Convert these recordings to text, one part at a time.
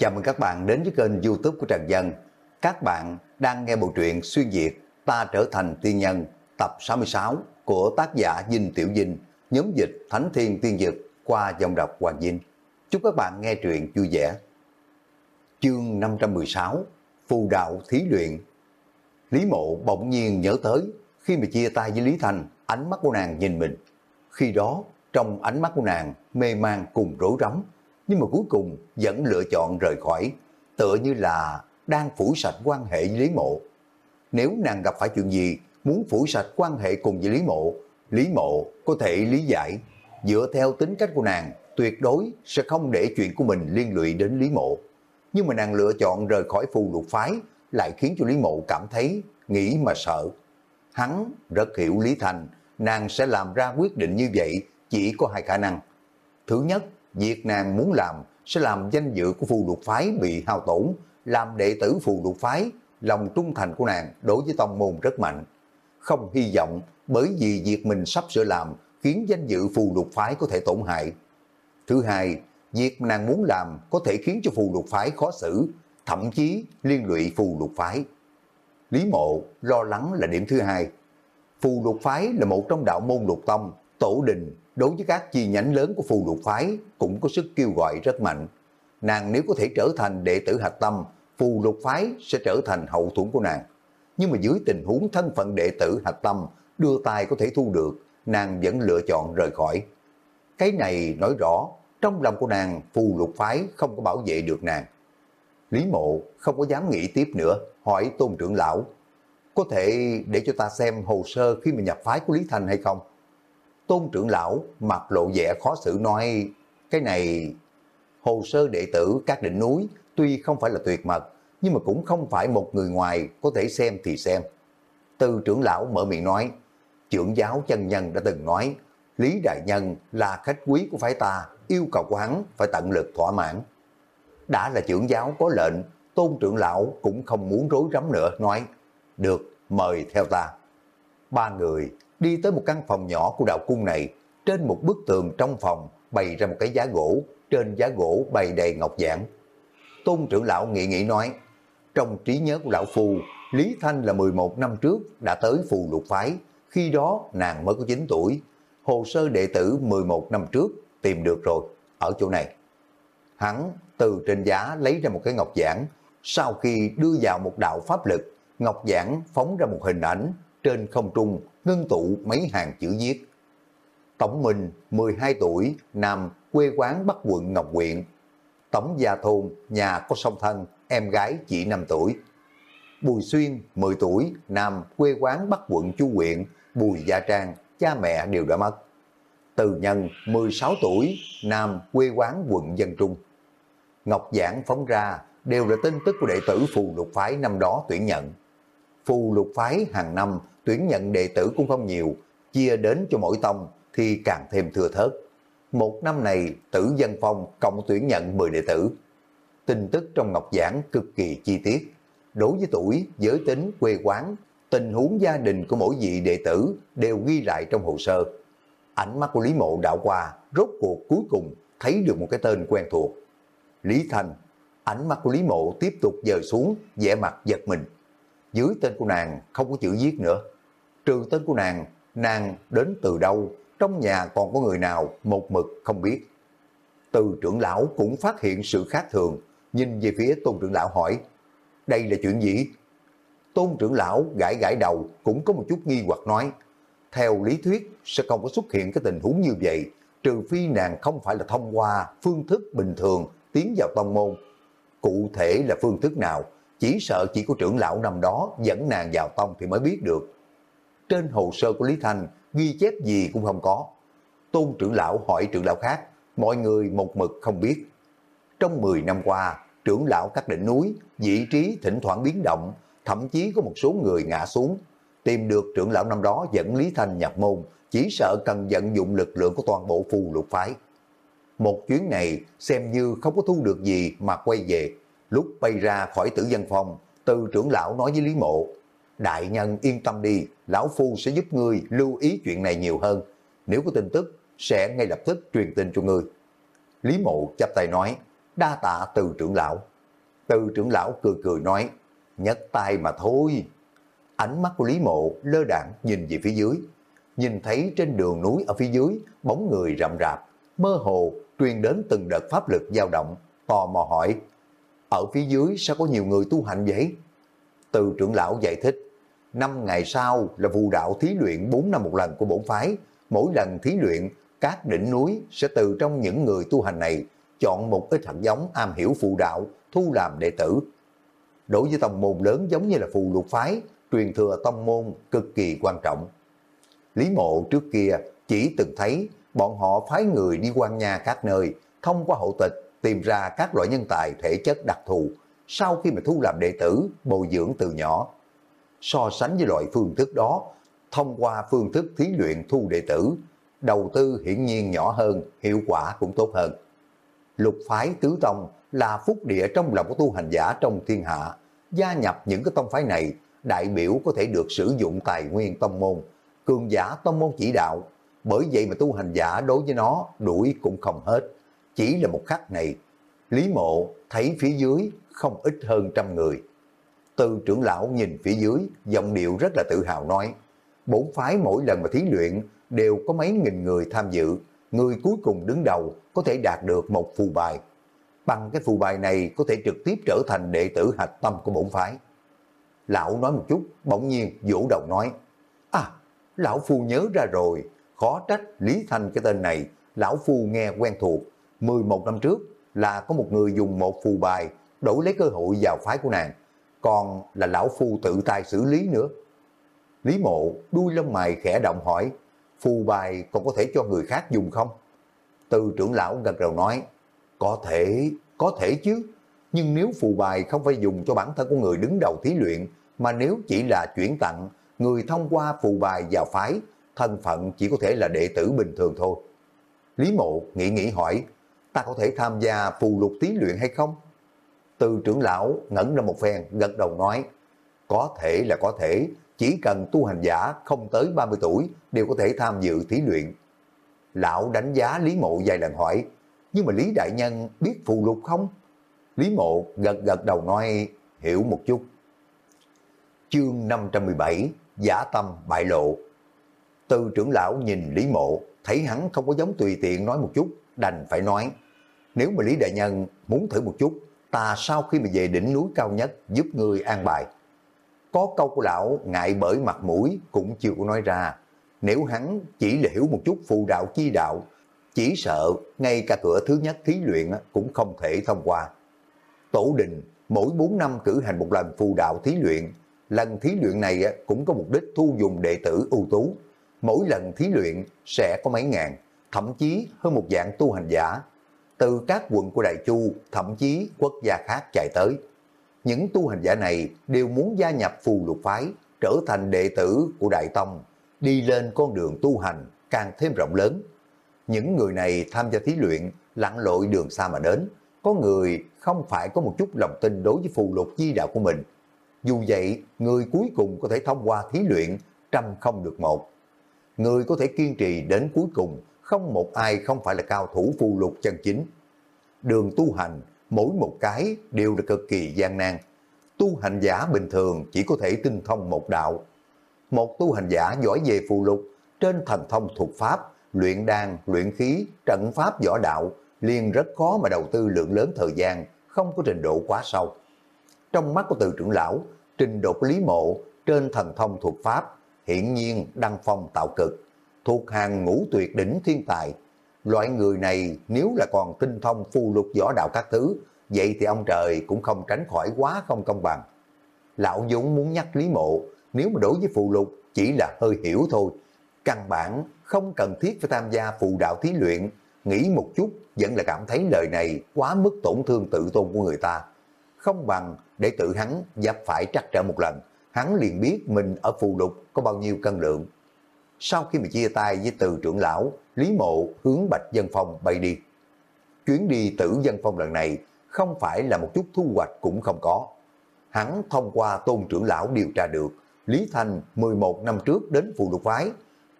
Chào mừng các bạn đến với kênh youtube của Trần Dân. Các bạn đang nghe bộ truyện Xuyên Việt Ta Trở Thành Tiên Nhân tập 66 của tác giả Dinh Tiểu Dinh, nhóm dịch Thánh Thiên Tiên Dực qua dòng đọc Hoàng Dinh. Chúc các bạn nghe truyện vui vẻ. Chương 516 Phù Đạo Thí Luyện Lý Mộ bỗng nhiên nhớ tới khi mà chia tay với Lý Thành, ánh mắt của nàng nhìn mình. Khi đó, trong ánh mắt của nàng mê man cùng rối rắm, nhưng mà cuối cùng vẫn lựa chọn rời khỏi, tựa như là đang phủ sạch quan hệ với Lý Mộ. Nếu nàng gặp phải chuyện gì, muốn phủ sạch quan hệ cùng với Lý Mộ, Lý Mộ có thể lý giải, dựa theo tính cách của nàng, tuyệt đối sẽ không để chuyện của mình liên lụy đến Lý Mộ. Nhưng mà nàng lựa chọn rời khỏi phù lục phái, lại khiến cho Lý Mộ cảm thấy nghĩ mà sợ. Hắn rất hiểu Lý Thành, nàng sẽ làm ra quyết định như vậy chỉ có hai khả năng. Thứ nhất, việc nàng muốn làm sẽ làm danh dự của phù lục phái bị hao tổn, làm đệ tử phù lục phái, lòng trung thành của nàng đối với tông môn rất mạnh. Không hy vọng bởi vì việc mình sắp sửa làm khiến danh dự phù lục phái có thể tổn hại. Thứ hai, việc nàng muốn làm có thể khiến cho phù lục phái khó xử, thậm chí liên lụy phù lục phái. Lý mộ lo lắng là điểm thứ hai. Phù lục phái là một trong đạo môn lục tông, tổ đình đối với các chi nhánh lớn của phù lục phái cũng có sức kêu gọi rất mạnh. Nàng nếu có thể trở thành đệ tử hạch tâm, phù lục phái sẽ trở thành hậu thuẫn của nàng. Nhưng mà dưới tình huống thân phận đệ tử hạch tâm, đưa tay có thể thu được, nàng vẫn lựa chọn rời khỏi. Cái này nói rõ, trong lòng của nàng, phù lục phái không có bảo vệ được nàng. Lý mộ không có dám nghĩ tiếp nữa, hỏi tôn trưởng lão, có thể để cho ta xem hồ sơ khi mà nhập phái của Lý Thành hay không? Tôn trưởng lão mặt lộ vẻ khó xử nói, cái này hồ sơ đệ tử các đỉnh núi tuy không phải là tuyệt mật, nhưng mà cũng không phải một người ngoài có thể xem thì xem. Từ trưởng lão mở miệng nói, trưởng giáo chân nhân đã từng nói, Lý Đại Nhân là khách quý của phái ta, yêu cầu của hắn phải tận lực thỏa mãn. Đã là trưởng giáo có lệnh, tôn trưởng lão cũng không muốn rối rắm nữa, nói, được, mời theo ta. Ba người đi tới một căn phòng nhỏ của đạo cung này, trên một bức tường trong phòng bày ra một cái giá gỗ, trên giá gỗ bày đầy ngọc giản. Tôn trưởng lão nghĩ nghĩ nói, trong trí nhớ của lão Phu, Lý Thanh là 11 năm trước đã tới phù lục phái, khi đó nàng mới có 9 tuổi, hồ sơ đệ tử 11 năm trước tìm được rồi, ở chỗ này. Hắn từ trên giá lấy ra một cái ngọc giản, sau khi đưa vào một đạo pháp lực, ngọc giản phóng ra một hình ảnh, trên không trung ngưng tụ mấy hàng chữ viết. Tổng Minh, 12 tuổi, nam, quê quán Bắc quận Ngọc Quyện. Tổng Gia Thôn, nhà có song thân, em gái chỉ 5 tuổi. Bùi Xuyên, 10 tuổi, nam, quê quán Bắc quận Chu Quyện, Bùi Gia Trang, cha mẹ đều đã mất. Từ Nhân, 16 tuổi, nam, quê quán quận Dân Trung. Ngọc Giảng phóng ra đều là tin tức của đệ tử phù lục phái năm đó tuyển nhận. Phù lục phái hàng năm tuyển nhận đệ tử cũng không nhiều, chia đến cho mỗi tông thì càng thêm thừa thớt. Một năm này, tử dân phong cộng tuyển nhận 10 đệ tử. Tin tức trong Ngọc Giảng cực kỳ chi tiết. Đối với tuổi, giới tính, quê quán, tình huống gia đình của mỗi vị đệ tử đều ghi lại trong hồ sơ. Ánh mắt của Lý Mộ đạo qua, rốt cuộc cuối cùng thấy được một cái tên quen thuộc. Lý Thành, ánh mắt của Lý Mộ tiếp tục dời xuống, vẻ mặt giật mình. Dưới tên của nàng không có chữ viết nữa. Trừ tên của nàng, nàng đến từ đâu, trong nhà còn có người nào một mực không biết. Từ trưởng lão cũng phát hiện sự khác thường, nhìn về phía tôn trưởng lão hỏi, đây là chuyện gì? Tôn trưởng lão gãi gãi đầu cũng có một chút nghi hoặc nói, theo lý thuyết sẽ không có xuất hiện cái tình huống như vậy, trừ phi nàng không phải là thông qua phương thức bình thường tiến vào tông môn. Cụ thể là phương thức nào, chỉ sợ chỉ có trưởng lão năm đó dẫn nàng vào tông thì mới biết được. Trên hồ sơ của Lý Thanh, ghi chép gì cũng không có. Tôn trưởng lão hỏi trưởng lão khác, mọi người một mực không biết. Trong 10 năm qua, trưởng lão các đỉnh núi, vị trí thỉnh thoảng biến động, thậm chí có một số người ngã xuống. Tìm được trưởng lão năm đó dẫn Lý Thanh nhập môn, chỉ sợ cần vận dụng lực lượng của toàn bộ phù lục phái. Một chuyến này xem như không có thu được gì mà quay về. Lúc bay ra khỏi tử dân phòng, từ trưởng lão nói với Lý Mộ, Đại nhân yên tâm đi, lão phu sẽ giúp ngươi lưu ý chuyện này nhiều hơn. Nếu có tin tức, sẽ ngay lập tức truyền tin cho ngươi. Lý Mộ chắp tay nói, đa tạ từ trưởng lão. Từ trưởng lão cười cười nói, nhấc tay mà thôi. Ánh mắt của Lý Mộ lơ đảng nhìn về phía dưới, nhìn thấy trên đường núi ở phía dưới bóng người rậm rạp, mơ hồ truyền đến từng đợt pháp lực dao động, tò mò hỏi, ở phía dưới sao có nhiều người tu hành vậy? Từ trưởng lão giải thích, năm ngày sau là vụ đạo thí luyện 4 năm một lần của bổn phái, mỗi lần thí luyện, các đỉnh núi sẽ từ trong những người tu hành này chọn một ít hạt giống am hiểu phụ đạo, thu làm đệ tử. Đối với tông môn lớn giống như là phù lục phái, truyền thừa tông môn cực kỳ quan trọng. Lý mộ trước kia chỉ từng thấy bọn họ phái người đi quan nhà các nơi, thông qua hậu tịch tìm ra các loại nhân tài thể chất đặc thù, sau khi mà thu làm đệ tử, bồi dưỡng từ nhỏ. So sánh với loại phương thức đó, thông qua phương thức thí luyện thu đệ tử, đầu tư hiển nhiên nhỏ hơn, hiệu quả cũng tốt hơn. Lục phái tứ tông là phúc địa trong lòng của tu hành giả trong thiên hạ. Gia nhập những cái tông phái này, đại biểu có thể được sử dụng tài nguyên tông môn, cường giả tông môn chỉ đạo. Bởi vậy mà tu hành giả đối với nó đuổi cũng không hết. Chỉ là một khắc này, Lý Mộ thấy phía dưới không ít hơn trăm người. Từ trưởng lão nhìn phía dưới, giọng điệu rất là tự hào nói, bốn phái mỗi lần mà thí luyện đều có mấy nghìn người tham dự, người cuối cùng đứng đầu có thể đạt được một phù bài. Bằng cái phù bài này có thể trực tiếp trở thành đệ tử hạch tâm của bổn phái. Lão nói một chút, bỗng nhiên vỗ đầu nói, À, lão phu nhớ ra rồi, khó trách Lý Thanh cái tên này, lão phu nghe quen thuộc. 11 năm trước là có một người dùng một phù bài đổi lấy cơ hội vào phái của nàng, còn là lão phu tự tay xử lý nữa. Lý mộ đuôi lông mày khẽ động hỏi, phù bài còn có thể cho người khác dùng không? Từ trưởng lão gật đầu nói, có thể, có thể chứ, nhưng nếu phù bài không phải dùng cho bản thân của người đứng đầu thí luyện, mà nếu chỉ là chuyển tặng, người thông qua phù bài vào phái, thân phận chỉ có thể là đệ tử bình thường thôi. Lý mộ nghĩ nghĩ hỏi, ta có thể tham gia phù lục thí luyện hay không? Từ trưởng lão ngẩn ra một phen, gật đầu nói, có thể là có thể, chỉ cần tu hành giả không tới 30 tuổi đều có thể tham dự thí luyện. Lão đánh giá Lý Mộ vài lần hỏi, nhưng mà Lý Đại Nhân biết phù lục không? Lý Mộ gật gật đầu nói, hiểu một chút. Chương 517, Giả tâm bại lộ. Từ trưởng lão nhìn Lý Mộ, thấy hắn không có giống tùy tiện nói một chút, đành phải nói. Nếu mà Lý Đại Nhân muốn thử một chút, ta sau khi mà về đỉnh núi cao nhất giúp ngươi an bài. Có câu của lão ngại bởi mặt mũi cũng chưa có nói ra. Nếu hắn chỉ là hiểu một chút phù đạo chi đạo, chỉ sợ ngay cả cửa thứ nhất thí luyện cũng không thể thông qua. Tổ đình mỗi 4 năm cử hành một lần phù đạo thí luyện, lần thí luyện này cũng có mục đích thu dùng đệ tử ưu tú. Mỗi lần thí luyện sẽ có mấy ngàn, thậm chí hơn một dạng tu hành giả. Từ các quận của Đại Chu, thậm chí quốc gia khác chạy tới. Những tu hành giả này đều muốn gia nhập phù lục phái, trở thành đệ tử của Đại Tông, đi lên con đường tu hành càng thêm rộng lớn. Những người này tham gia thí luyện, lặn lội đường xa mà đến, có người không phải có một chút lòng tin đối với phù lục chi đạo của mình. Dù vậy, người cuối cùng có thể thông qua thí luyện, trăm không được một. Người có thể kiên trì đến cuối cùng, không một ai không phải là cao thủ phù lục chân chính. Đường tu hành, mỗi một cái đều là cực kỳ gian nan. Tu hành giả bình thường chỉ có thể tinh thông một đạo. Một tu hành giả giỏi về phù lục, trên thần thông thuộc pháp, luyện đan, luyện khí, trận pháp võ đạo, liền rất khó mà đầu tư lượng lớn thời gian, không có trình độ quá sâu. Trong mắt của từ trưởng lão, trình độ lý mộ trên thần thông thuộc pháp, hiển nhiên đăng phong tạo cực, thuộc hàng ngũ tuyệt đỉnh thiên tài. Loại người này nếu là còn tinh thông phu lục võ đạo các thứ, vậy thì ông trời cũng không tránh khỏi quá không công bằng. Lão Dũng muốn nhắc Lý Mộ, nếu mà đối với phù lục chỉ là hơi hiểu thôi, căn bản không cần thiết phải tham gia phù đạo thí luyện, nghĩ một chút vẫn là cảm thấy lời này quá mức tổn thương tự tôn của người ta. Không bằng để tự hắn dập phải trắc trở một lần, hắn liền biết mình ở phù lục có bao nhiêu cân lượng. Sau khi mà chia tay với từ trưởng lão, Lý Mộ hướng Bạch Dân Phong bay đi. Chuyến đi tử Dân Phong lần này không phải là một chút thu hoạch cũng không có. Hắn thông qua tôn trưởng lão điều tra được Lý Thanh 11 năm trước đến phù lục phái,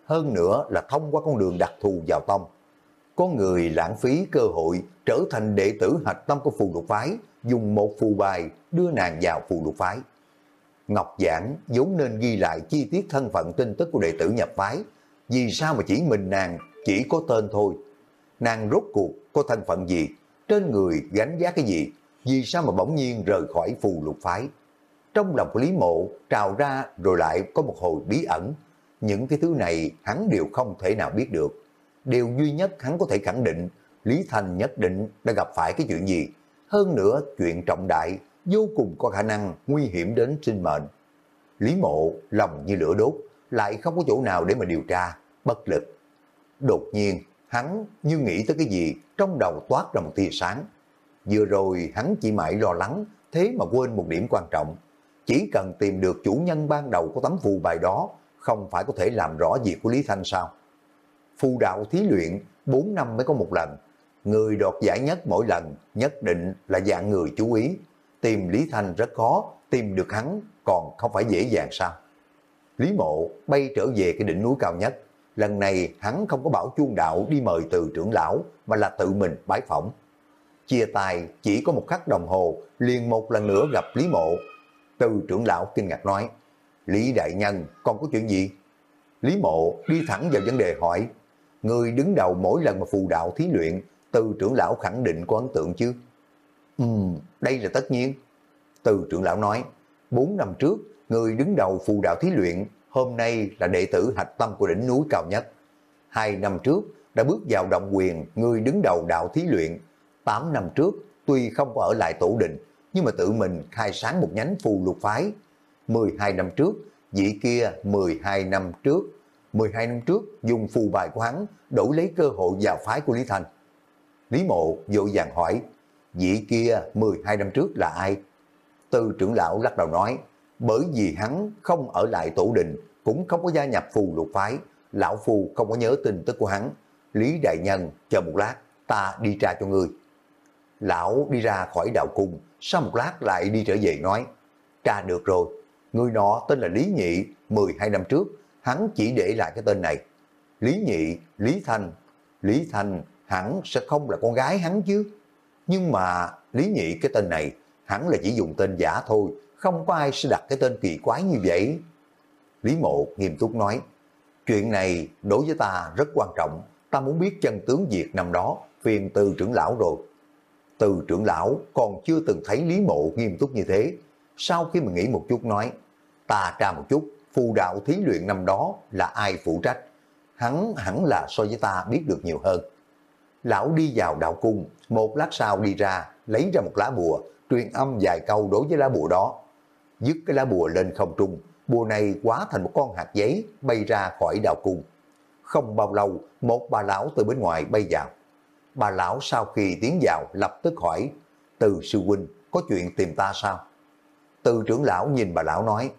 hơn nữa là thông qua con đường đặc thù vào tông. có người lãng phí cơ hội trở thành đệ tử hạch tâm của phù lục phái, dùng một phù bài đưa nàng vào phù lục phái. Ngọc Giảng vốn nên ghi lại chi tiết thân phận tin tức của đệ tử nhập phái, vì sao mà chỉ mình nàng chỉ có tên thôi. Nàng rốt cuộc có thân phận gì, trên người gánh giá cái gì, vì sao mà bỗng nhiên rời khỏi phù lục phái. Trong lòng của Lý Mộ trào ra rồi lại có một hồi bí ẩn, những cái thứ này hắn đều không thể nào biết được. Điều duy nhất hắn có thể khẳng định, Lý Thành nhất định đã gặp phải cái chuyện gì. Hơn nữa, chuyện trọng đại, vô cùng có khả năng nguy hiểm đến sinh mệnh. Lý Mộ lòng như lửa đốt, lại không có chỗ nào để mà điều tra, bất lực. Đột nhiên, hắn như nghĩ tới cái gì, trong đầu toát ra một tia sáng. Vừa rồi hắn chỉ mãi lo lắng, thế mà quên một điểm quan trọng. Chỉ cần tìm được chủ nhân ban đầu của tấm phù bài đó, không phải có thể làm rõ việc của Lý Thanh sao? Phù đạo thí luyện 4 năm mới có một lần. Người đoạt giải nhất mỗi lần nhất định là dạng người chú ý. Tìm Lý Thanh rất khó, tìm được hắn còn không phải dễ dàng sao? Lý Mộ bay trở về cái đỉnh núi cao nhất. Lần này hắn không có bảo chuông đạo đi mời từ trưởng lão mà là tự mình bái phỏng. Chia tay chỉ có một khắc đồng hồ liền một lần nữa gặp Lý Mộ. Từ trưởng lão kinh ngạc nói Lý Đại Nhân còn có chuyện gì? Lý Mộ đi thẳng vào vấn đề hỏi Người đứng đầu mỗi lần mà phù đạo thí luyện từ trưởng lão khẳng định có ấn tượng chứ? Ừ, đây là tất nhiên. Từ trưởng lão nói, 4 năm trước, người đứng đầu phù đạo thí luyện, hôm nay là đệ tử hạch tâm của đỉnh núi cao nhất. Hai năm trước, đã bước vào động quyền người đứng đầu đạo thí luyện. 8 năm trước, tuy không có ở lại tổ đình, nhưng mà tự mình khai sáng một nhánh phù lục phái. 12 năm trước, vị kia 12 năm trước, 12 năm trước dùng phù bài của hắn đổi lấy cơ hội vào phái của Lý Thành. Lý Mộ vội vàng hỏi, vị kia 12 năm trước là ai? Tư trưởng lão lắc đầu nói, bởi vì hắn không ở lại tổ đình, cũng không có gia nhập phù lục phái, lão phù không có nhớ tin tức của hắn. Lý Đại Nhân, chờ một lát, ta đi tra cho ngươi. Lão đi ra khỏi đạo cung, sau một lát lại đi trở về nói, tra được rồi, người nọ tên là Lý Nhị, 12 năm trước, hắn chỉ để lại cái tên này. Lý Nhị, Lý Thanh, Lý Thanh hẳn sẽ không là con gái hắn chứ. Nhưng mà Lý Nhị cái tên này hẳn là chỉ dùng tên giả thôi, không có ai sẽ đặt cái tên kỳ quái như vậy. Lý Mộ nghiêm túc nói, chuyện này đối với ta rất quan trọng, ta muốn biết chân tướng việc năm đó, phiền từ trưởng lão rồi. Từ trưởng lão còn chưa từng thấy Lý Mộ nghiêm túc như thế, sau khi mà nghĩ một chút nói, ta tra một chút, phù đạo thí luyện năm đó là ai phụ trách, hắn hẳn là so với ta biết được nhiều hơn. Lão đi vào đạo cung, một lát sau đi ra, lấy ra một lá bùa, truyền âm vài câu đối với lá bùa đó. Dứt cái lá bùa lên không trung, bùa này quá thành một con hạt giấy bay ra khỏi đạo cung. Không bao lâu, một bà lão từ bên ngoài bay vào. Bà lão sau khi tiến vào lập tức hỏi, từ sư huynh có chuyện tìm ta sao? Từ trưởng lão nhìn bà lão nói,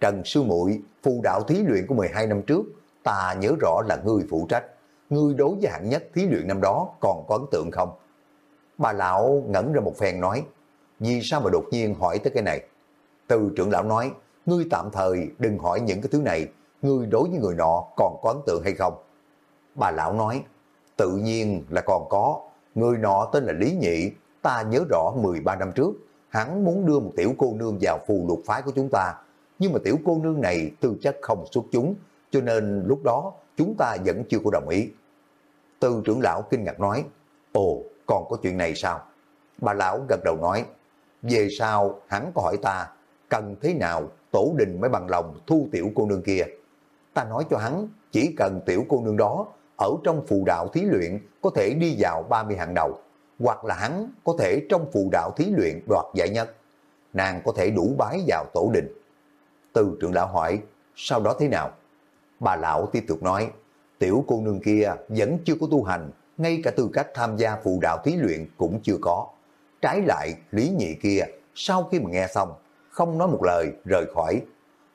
Trần sư muội phù đạo thí luyện của 12 năm trước, ta nhớ rõ là ngươi phụ trách. Ngươi đối với hạng nhất thí luyện năm đó còn có ấn tượng không? Bà lão ngẩn ra một phen nói, vì sao mà đột nhiên hỏi tới cái này? Từ trưởng lão nói, ngươi tạm thời đừng hỏi những cái thứ này, ngươi đối với người nọ còn có ấn tượng hay không? Bà lão nói, tự nhiên là còn có, người nọ tên là Lý Nhị, ta nhớ rõ 13 năm trước, hắn muốn đưa một tiểu cô nương vào phù lục phái của chúng ta, nhưng mà tiểu cô nương này tư chất không xuất chúng, cho nên lúc đó chúng ta vẫn chưa có đồng ý. Từ trưởng lão kinh ngạc nói, ồ, còn có chuyện này sao? Bà lão gật đầu nói, về sau hắn có hỏi ta, cần thế nào tổ đình mới bằng lòng thu tiểu cô nương kia. Ta nói cho hắn, chỉ cần tiểu cô nương đó ở trong phù đạo thí luyện có thể đi vào 30 hàng đầu, hoặc là hắn có thể trong phù đạo thí luyện đoạt giải nhất. Nàng có thể đủ bái vào tổ đình. Từ trưởng lão hỏi, sau đó thế nào? Bà lão tiếp tục nói, tiểu cô nương kia vẫn chưa có tu hành, ngay cả tư cách tham gia phù đạo thí luyện cũng chưa có. Trái lại, Lý Nhị kia, sau khi mà nghe xong, không nói một lời, rời khỏi.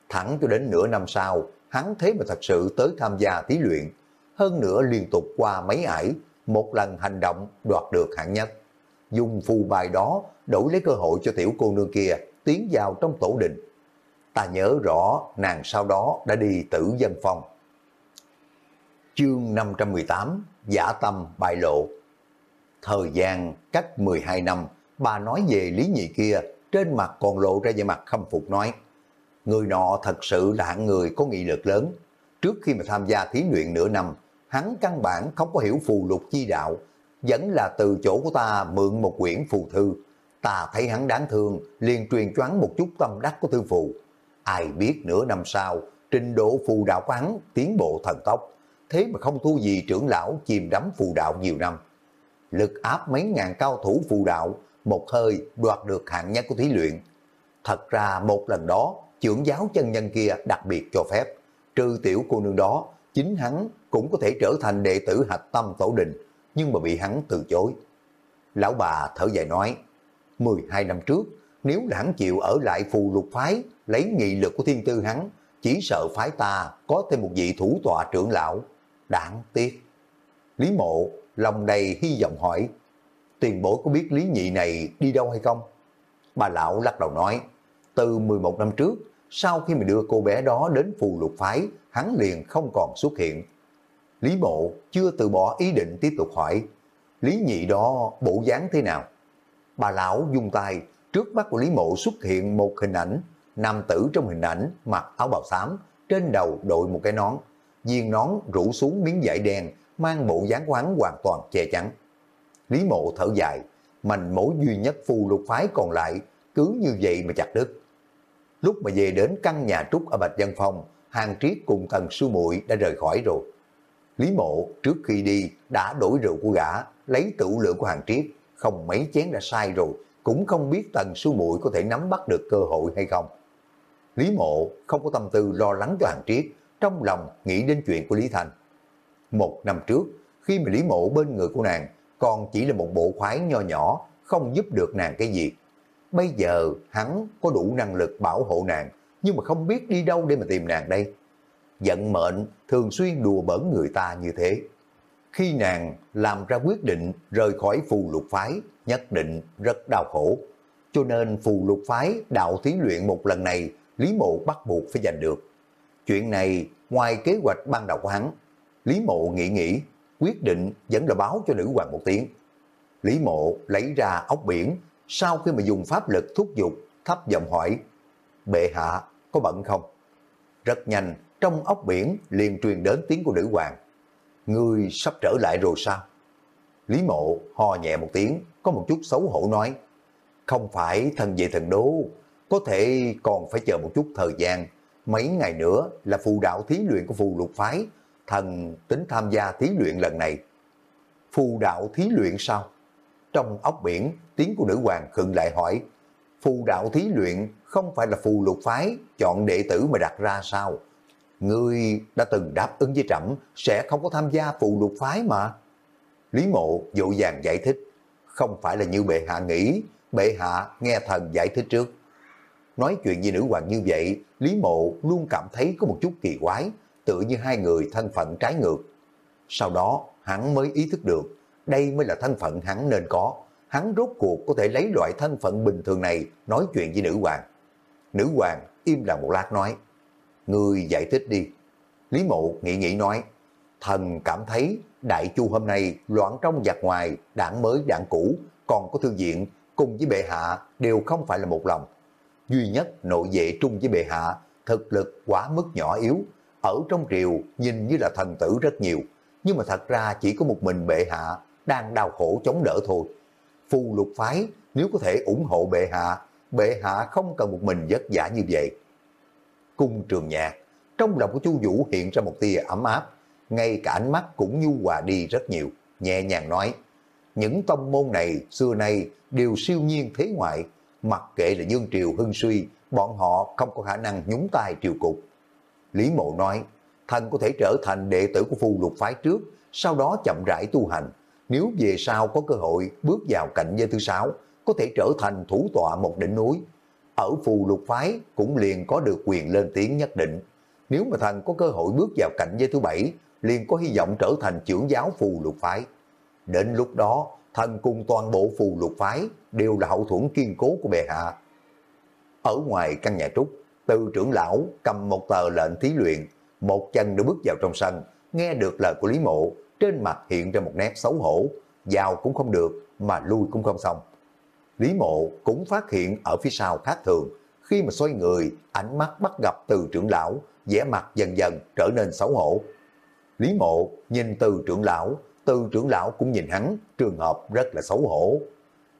Thẳng cho đến nửa năm sau, hắn thế mà thật sự tới tham gia thí luyện. Hơn nữa liên tục qua mấy ải, một lần hành động đoạt được hạng nhất. Dùng phù bài đó đổi lấy cơ hội cho tiểu cô nương kia tiến vào trong tổ đình. Ta nhớ rõ nàng sau đó đã đi tử dân phong. Chương 518 Giả tâm bại lộ Thời gian cách 12 năm, bà nói về Lý Nhị kia, trên mặt còn lộ ra vẻ mặt khâm phục nói. Người nọ thật sự là hạng người có nghị lực lớn. Trước khi mà tham gia thí luyện nửa năm, hắn căn bản không có hiểu phù lục chi đạo, vẫn là từ chỗ của ta mượn một quyển phù thư. Ta thấy hắn đáng thương, liền truyền choáng một chút tâm đắc của thư phù. Ai biết nửa năm sau, trình độ phù đạo của hắn tiến bộ thần tốc, thế mà không thu gì trưởng lão chìm đắm phù đạo nhiều năm. Lực áp mấy ngàn cao thủ phù đạo, một hơi đoạt được hạng nhất của thí luyện. Thật ra một lần đó, trưởng giáo chân nhân kia đặc biệt cho phép, trừ tiểu cô nương đó, chính hắn cũng có thể trở thành đệ tử hạch tâm tổ đình, nhưng mà bị hắn từ chối. Lão bà thở dài nói, 12 năm trước, nếu là hắn chịu ở lại phù lục phái, lấy nghị lực của thiên tư hắn, chỉ sợ phái ta có thêm một vị thủ tọa trưởng lão. Đáng tiếc. Lý mộ lòng đầy hy vọng hỏi, tiền bối có biết Lý nhị này đi đâu hay không? Bà lão lắc đầu nói, từ 11 năm trước, sau khi mình đưa cô bé đó đến phù lục phái, hắn liền không còn xuất hiện. Lý mộ chưa từ bỏ ý định tiếp tục hỏi, Lý nhị đó bộ dáng thế nào? Bà lão dùng tay, trước mắt của Lý mộ xuất hiện một hình ảnh, nam tử trong hình ảnh mặc áo bào xám, trên đầu đội một cái nón, viên nón rủ xuống miếng vải đen, mang bộ dáng quán hoàn toàn che chắn. Lý mộ thở dài, mành mối duy nhất phù lục phái còn lại, cứ như vậy mà chặt đứt. Lúc mà về đến căn nhà trúc ở Bạch Dân Phong, Hàng Triết cùng Tần Sư muội đã rời khỏi rồi. Lý mộ trước khi đi đã đổi rượu của gã, lấy tửu lượng của Hàng Triết, không mấy chén đã sai rồi, cũng không biết Tần Sư muội có thể nắm bắt được cơ hội hay không. Lý mộ không có tâm tư lo lắng cho Hàng Triết, trong lòng nghĩ đến chuyện của Lý Thành. Một năm trước, khi mà Lý mộ bên người của nàng, còn chỉ là một bộ khoái nho nhỏ, không giúp được nàng cái gì. Bây giờ hắn có đủ năng lực bảo hộ nàng, nhưng mà không biết đi đâu để mà tìm nàng đây. Giận mệnh thường xuyên đùa bỡn người ta như thế. Khi nàng làm ra quyết định rời khỏi phù lục phái, nhất định rất đau khổ. Cho nên phù lục phái đạo thí luyện một lần này, Lý Mộ bắt buộc phải giành được. Chuyện này, ngoài kế hoạch ban đầu của hắn, Lý Mộ nghĩ nghĩ, quyết định vẫn là báo cho nữ hoàng một tiếng. Lý Mộ lấy ra ốc biển, sau khi mà dùng pháp lực thúc giục, thấp giọng hỏi, bệ hạ có bận không? Rất nhanh, trong ốc biển liền truyền đến tiếng của nữ hoàng. Ngươi sắp trở lại rồi sao? Lý Mộ ho nhẹ một tiếng, có một chút xấu hổ nói, không phải thần về thần đố, có thể còn phải chờ một chút thời gian. Mấy ngày nữa là phù đạo thí luyện của phù lục phái, thần tính tham gia thí luyện lần này. Phù đạo thí luyện sao? Trong ốc biển, tiếng của nữ hoàng khựng lại hỏi, phù đạo thí luyện không phải là phù lục phái chọn đệ tử mà đặt ra sao? Ngươi đã từng đáp ứng với trẫm sẽ không có tham gia phù lục phái mà. Lý mộ dội vàng giải thích, không phải là như bệ hạ nghĩ, bệ hạ nghe thần giải thích trước. Nói chuyện với nữ hoàng như vậy, Lý mộ luôn cảm thấy có một chút kỳ quái, tự như hai người thân phận trái ngược. Sau đó, hắn mới ý thức được, đây mới là thân phận hắn nên có. Hắn rốt cuộc có thể lấy loại thân phận bình thường này nói chuyện với nữ hoàng. Nữ hoàng im lặng một lát nói, Người giải thích đi. Lý mộ nghĩ nghĩ nói, thần cảm thấy đại chu hôm nay loạn trong giặc ngoài, đảng mới đảng cũ, còn có thư diện cùng với bệ hạ đều không phải là một lòng. Duy nhất nội vệ trung với bệ hạ, thực lực quá mức nhỏ yếu, ở trong triều nhìn như là thần tử rất nhiều, nhưng mà thật ra chỉ có một mình bệ hạ đang đau khổ chống đỡ thôi. Phù lục phái nếu có thể ủng hộ bệ hạ, bệ hạ không cần một mình vất vả như vậy. Cung trường nhạc, trong lòng của Chu Vũ hiện ra một tia ấm áp, ngay cả ánh mắt cũng nhu hòa đi rất nhiều, nhẹ nhàng nói, những tông môn này xưa nay đều siêu nhiên thế ngoại, mặc kệ là dương triều hưng suy, bọn họ không có khả năng nhúng tay triều cục. Lý Mộ nói, thần có thể trở thành đệ tử của phù lục phái trước, sau đó chậm rãi tu hành. Nếu về sau có cơ hội bước vào cảnh giới thứ sáu, có thể trở thành thủ tọa một đỉnh núi. Ở phù lục phái cũng liền có được quyền lên tiếng nhất định. Nếu mà thần có cơ hội bước vào cảnh giới thứ bảy, liền có hy vọng trở thành trưởng giáo phù lục phái. Đến lúc đó, thần cùng toàn bộ phù lục phái đều là hậu thuẫn kiên cố của bệ hạ. Ở ngoài căn nhà trúc, từ trưởng lão cầm một tờ lệnh thí luyện, một chân đã bước vào trong sân, nghe được lời của Lý Mộ, trên mặt hiện ra một nét xấu hổ, vào cũng không được, mà lui cũng không xong. Lý Mộ cũng phát hiện ở phía sau khác thường, khi mà xoay người, ánh mắt bắt gặp từ trưởng lão, vẻ mặt dần dần trở nên xấu hổ. Lý Mộ nhìn từ trưởng lão, từ trưởng lão cũng nhìn hắn, trường hợp rất là xấu hổ.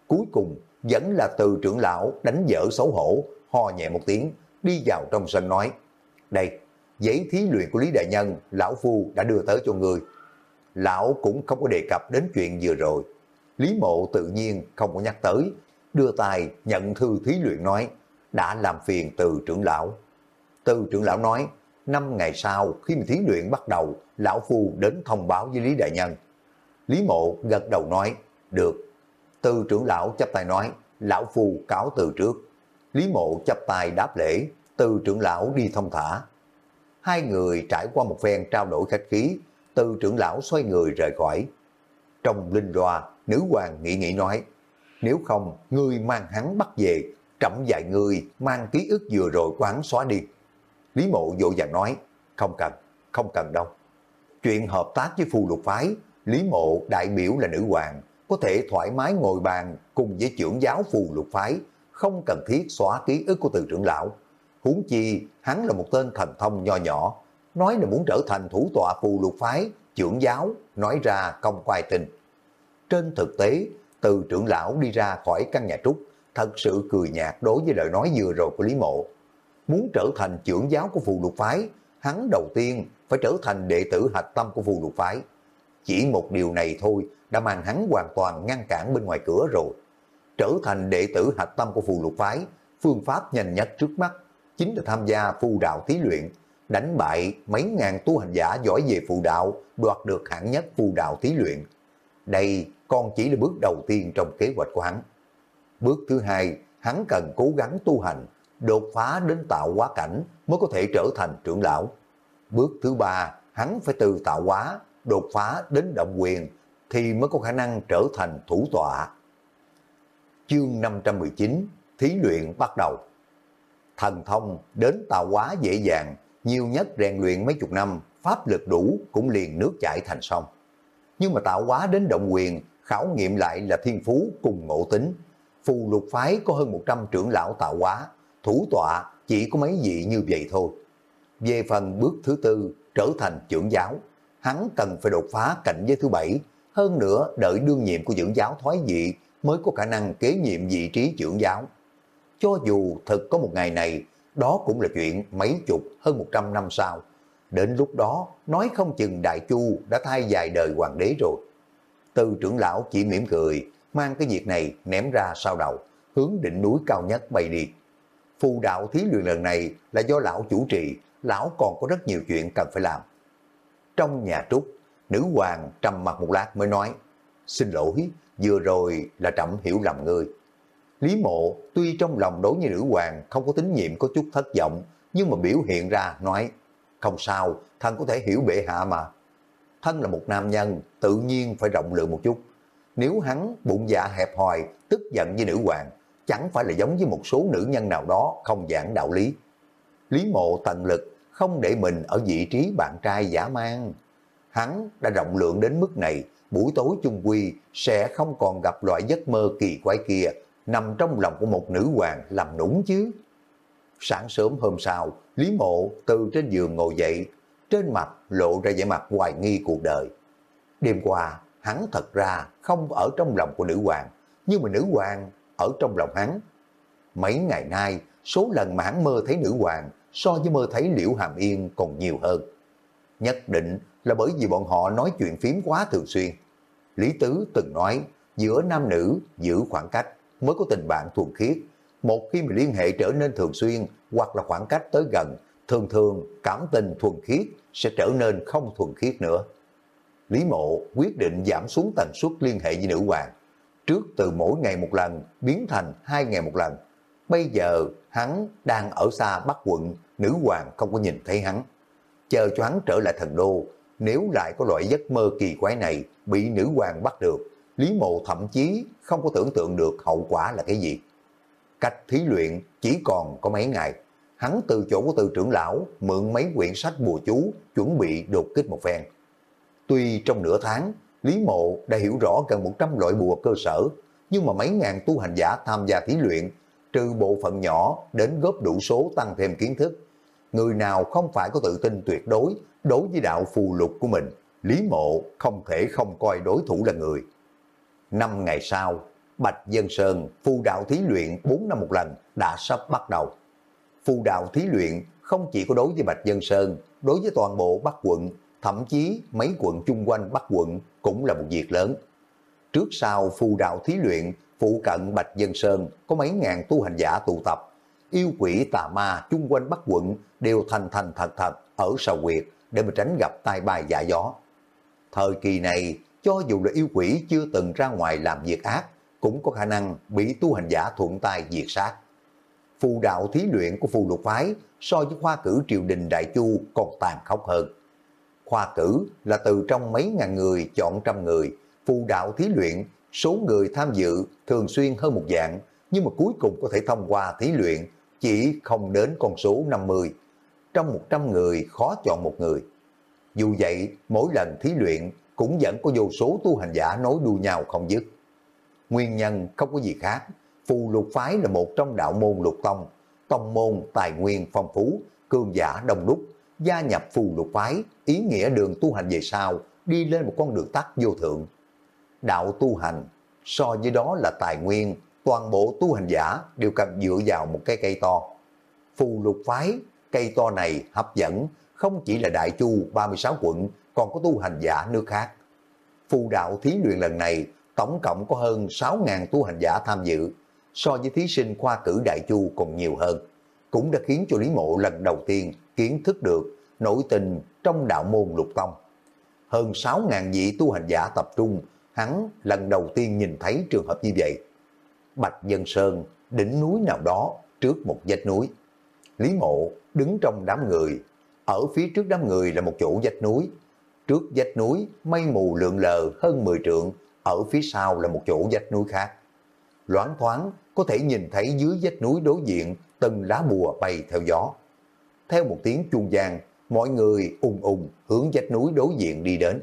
Cuối cùng vẫn là từ trưởng lão đánh dở xấu hổ, ho nhẹ một tiếng, đi vào trong sân nói, đây, giấy thí luyện của Lý Đại Nhân, Lão Phu đã đưa tới cho người. Lão cũng không có đề cập đến chuyện vừa rồi. Lý Mộ tự nhiên không có nhắc tới, đưa tay nhận thư thí luyện nói, đã làm phiền từ trưởng lão. Từ trưởng lão nói, năm ngày sau khi mà thí luyện bắt đầu, Lão Phu đến thông báo với Lý Đại Nhân. Lý Mộ gật đầu nói, được. Từ trưởng lão chấp tay nói, Lão Phu cáo từ trước. Lý Mộ chấp tay đáp lễ, từ trưởng lão đi thông thả. Hai người trải qua một phen trao đổi khách khí, từ trưởng lão xoay người rời khỏi. Trong linh đoà nữ hoàng nghĩ nghĩ nói, nếu không, ngươi mang hắn bắt về, trẫm dạy ngươi mang ký ức vừa rồi của hắn xóa đi. Lý mộ vội vàng nói, không cần, không cần đâu. Chuyện hợp tác với phù lục phái, Lý mộ đại biểu là nữ hoàng, có thể thoải mái ngồi bàn cùng với trưởng giáo phù lục phái, không cần thiết xóa ký ức của từ trưởng lão. Huống chi, hắn là một tên thần thông nho nhỏ, nói là muốn trở thành thủ tọa phù lục phái, trưởng giáo, nói ra không quay tình. Trên thực tế, từ trưởng lão đi ra khỏi căn nhà trúc, thật sự cười nhạt đối với lời nói vừa rồi của Lý Mộ. Muốn trở thành trưởng giáo của phù lục phái, hắn đầu tiên phải trở thành đệ tử hạch tâm của phù lục phái. Chỉ một điều này thôi đã mang hắn hoàn toàn ngăn cản bên ngoài cửa rồi. Trở thành đệ tử hạch tâm của phù lục phái, phương pháp nhanh nhất trước mắt chính là tham gia phù đạo thí luyện, đánh bại mấy ngàn tu hành giả giỏi về phù đạo, đoạt được hạng nhất phù đạo thí luyện. Đây còn chỉ là bước đầu tiên trong kế hoạch của hắn. Bước thứ hai, hắn cần cố gắng tu hành, đột phá đến tạo hóa cảnh mới có thể trở thành trưởng lão. Bước thứ ba, hắn phải từ tạo hóa, đột phá đến động quyền thì mới có khả năng trở thành thủ tọa. Chương 519 Thí luyện bắt đầu Thần thông đến tạo hóa dễ dàng, nhiều nhất rèn luyện mấy chục năm, pháp lực đủ cũng liền nước chảy thành sông. Nhưng mà tạo hóa đến động quyền, khảo nghiệm lại là thiên phú cùng ngộ tính. Phù lục phái có hơn 100 trưởng lão tạo hóa, thủ tọa chỉ có mấy vị như vậy thôi. Về phần bước thứ tư, trở thành trưởng giáo, hắn cần phải đột phá cảnh giới thứ bảy, hơn nữa đợi đương nhiệm của trưởng giáo thoái vị mới có khả năng kế nhiệm vị trí trưởng giáo. Cho dù thực có một ngày này, đó cũng là chuyện mấy chục hơn 100 năm sau. Đến lúc đó, nói không chừng Đại Chu đã thay dài đời hoàng đế rồi. Từ trưởng lão chỉ mỉm cười, mang cái việc này ném ra sau đầu, hướng đỉnh núi cao nhất bay đi. Phù đạo thí luyện lần này là do lão chủ trì, lão còn có rất nhiều chuyện cần phải làm. Trong nhà trúc, nữ hoàng trầm mặt một lát mới nói, xin lỗi, vừa rồi là trầm hiểu lầm ngươi. Lý mộ tuy trong lòng đối với nữ hoàng không có tín nhiệm có chút thất vọng, nhưng mà biểu hiện ra nói, không sao, thân có thể hiểu bệ hạ mà. Thân là một nam nhân, tự nhiên phải rộng lượng một chút. Nếu hắn bụng dạ hẹp hòi, tức giận với nữ hoàng, chẳng phải là giống với một số nữ nhân nào đó không giảng đạo lý. Lý mộ tận lực, không để mình ở vị trí bạn trai giả mang. Hắn đã rộng lượng đến mức này, buổi tối chung quy sẽ không còn gặp loại giấc mơ kỳ quái kia nằm trong lòng của một nữ hoàng làm nũng chứ. Sáng sớm hôm sau, Lý Mộ từ trên giường ngồi dậy, trên mặt lộ ra vẻ mặt hoài nghi cuộc đời. Đêm qua, hắn thật ra không ở trong lòng của nữ hoàng, nhưng mà nữ hoàng ở trong lòng hắn. Mấy ngày nay, số lần mà hắn mơ thấy nữ hoàng so với mơ thấy Liễu Hàm Yên còn nhiều hơn. Nhất định là bởi vì bọn họ nói chuyện phím quá thường xuyên. Lý Tứ từng nói, giữa nam nữ giữ khoảng cách mới có tình bạn thuần khiết. Một khi mà liên hệ trở nên thường xuyên hoặc là khoảng cách tới gần, thường thường cảm tình thuần khiết sẽ trở nên không thuần khiết nữa. Lý Mộ quyết định giảm xuống tần suất liên hệ với nữ hoàng. Trước từ mỗi ngày một lần biến thành hai ngày một lần. Bây giờ hắn đang ở xa Bắc quận, nữ hoàng không có nhìn thấy hắn. Chờ cho hắn trở lại thần đô, nếu lại có loại giấc mơ kỳ quái này bị nữ hoàng bắt được, Lý Mộ thậm chí không có tưởng tượng được hậu quả là cái gì. Cách thí luyện chỉ còn có mấy ngày, hắn từ chỗ của từ trưởng lão mượn mấy quyển sách bùa chú chuẩn bị đột kích một phen. Tuy trong nửa tháng, Lý Mộ đã hiểu rõ gần 100 loại bùa cơ sở, nhưng mà mấy ngàn tu hành giả tham gia thí luyện, trừ bộ phận nhỏ đến góp đủ số tăng thêm kiến thức. Người nào không phải có tự tin tuyệt đối đối với đạo phù lục của mình, Lý Mộ không thể không coi đối thủ là người. Năm ngày sau, Bạch Dân Sơn phù đạo thí luyện 4 năm một lần đã sắp bắt đầu. Phù đạo thí luyện không chỉ có đối với Bạch Dân Sơn, đối với toàn bộ Bắc quận, thậm chí mấy quận chung quanh Bắc quận cũng là một việc lớn. Trước sau phù đạo thí luyện, phụ cận Bạch Dân Sơn có mấy ngàn tu hành giả tụ tập. Yêu quỷ tà ma chung quanh Bắc quận đều thành thành thật thật ở sầu quyệt để mà tránh gặp tai bài giả gió. Thời kỳ này, cho dù là yêu quỷ chưa từng ra ngoài làm việc ác, cũng có khả năng bị tu hành giả thuận tay diệt sát. Phù đạo thí luyện của phù lục phái so với khoa cử triều đình Đại Chu còn tàn khốc hơn. Khoa cử là từ trong mấy ngàn người chọn trăm người, phù đạo thí luyện, số người tham dự thường xuyên hơn một dạng, nhưng mà cuối cùng có thể thông qua thí luyện chỉ không đến con số 50. Trong 100 người khó chọn một người. Dù vậy, mỗi lần thí luyện cũng vẫn có vô số tu hành giả nối đuôi nhau không dứt. Nguyên nhân không có gì khác, phù lục phái là một trong đạo môn lục tông, tông môn tài nguyên phong phú, cường giả đông đúc, gia nhập phù lục phái, ý nghĩa đường tu hành về sau, đi lên một con đường tắt vô thượng. Đạo tu hành, so với đó là tài nguyên, toàn bộ tu hành giả đều cần dựa vào một cái cây to. Phù lục phái, cây to này hấp dẫn, không chỉ là Đại Chu 36 quận, còn có tu hành giả nước khác. Phù đạo thí luyện lần này, tổng cộng có hơn 6.000 tu hành giả tham dự, so với thí sinh khoa cử Đại Chu còn nhiều hơn, cũng đã khiến cho Lý Mộ lần đầu tiên kiến thức được nội tình trong đạo môn lục tông. Hơn 6.000 vị tu hành giả tập trung, hắn lần đầu tiên nhìn thấy trường hợp như vậy. Bạch Dân Sơn, đỉnh núi nào đó, trước một vách núi. Lý Mộ đứng trong đám người, ở phía trước đám người là một chỗ vách núi. Trước vách núi, mây mù lượn lờ hơn 10 trượng, ở phía sau là một chỗ vách núi khác. Loáng thoáng, có thể nhìn thấy dưới vách núi đối diện từng lá bùa bay theo gió. Theo một tiếng chuông giang, mọi người ung ung hướng vách núi đối diện đi đến.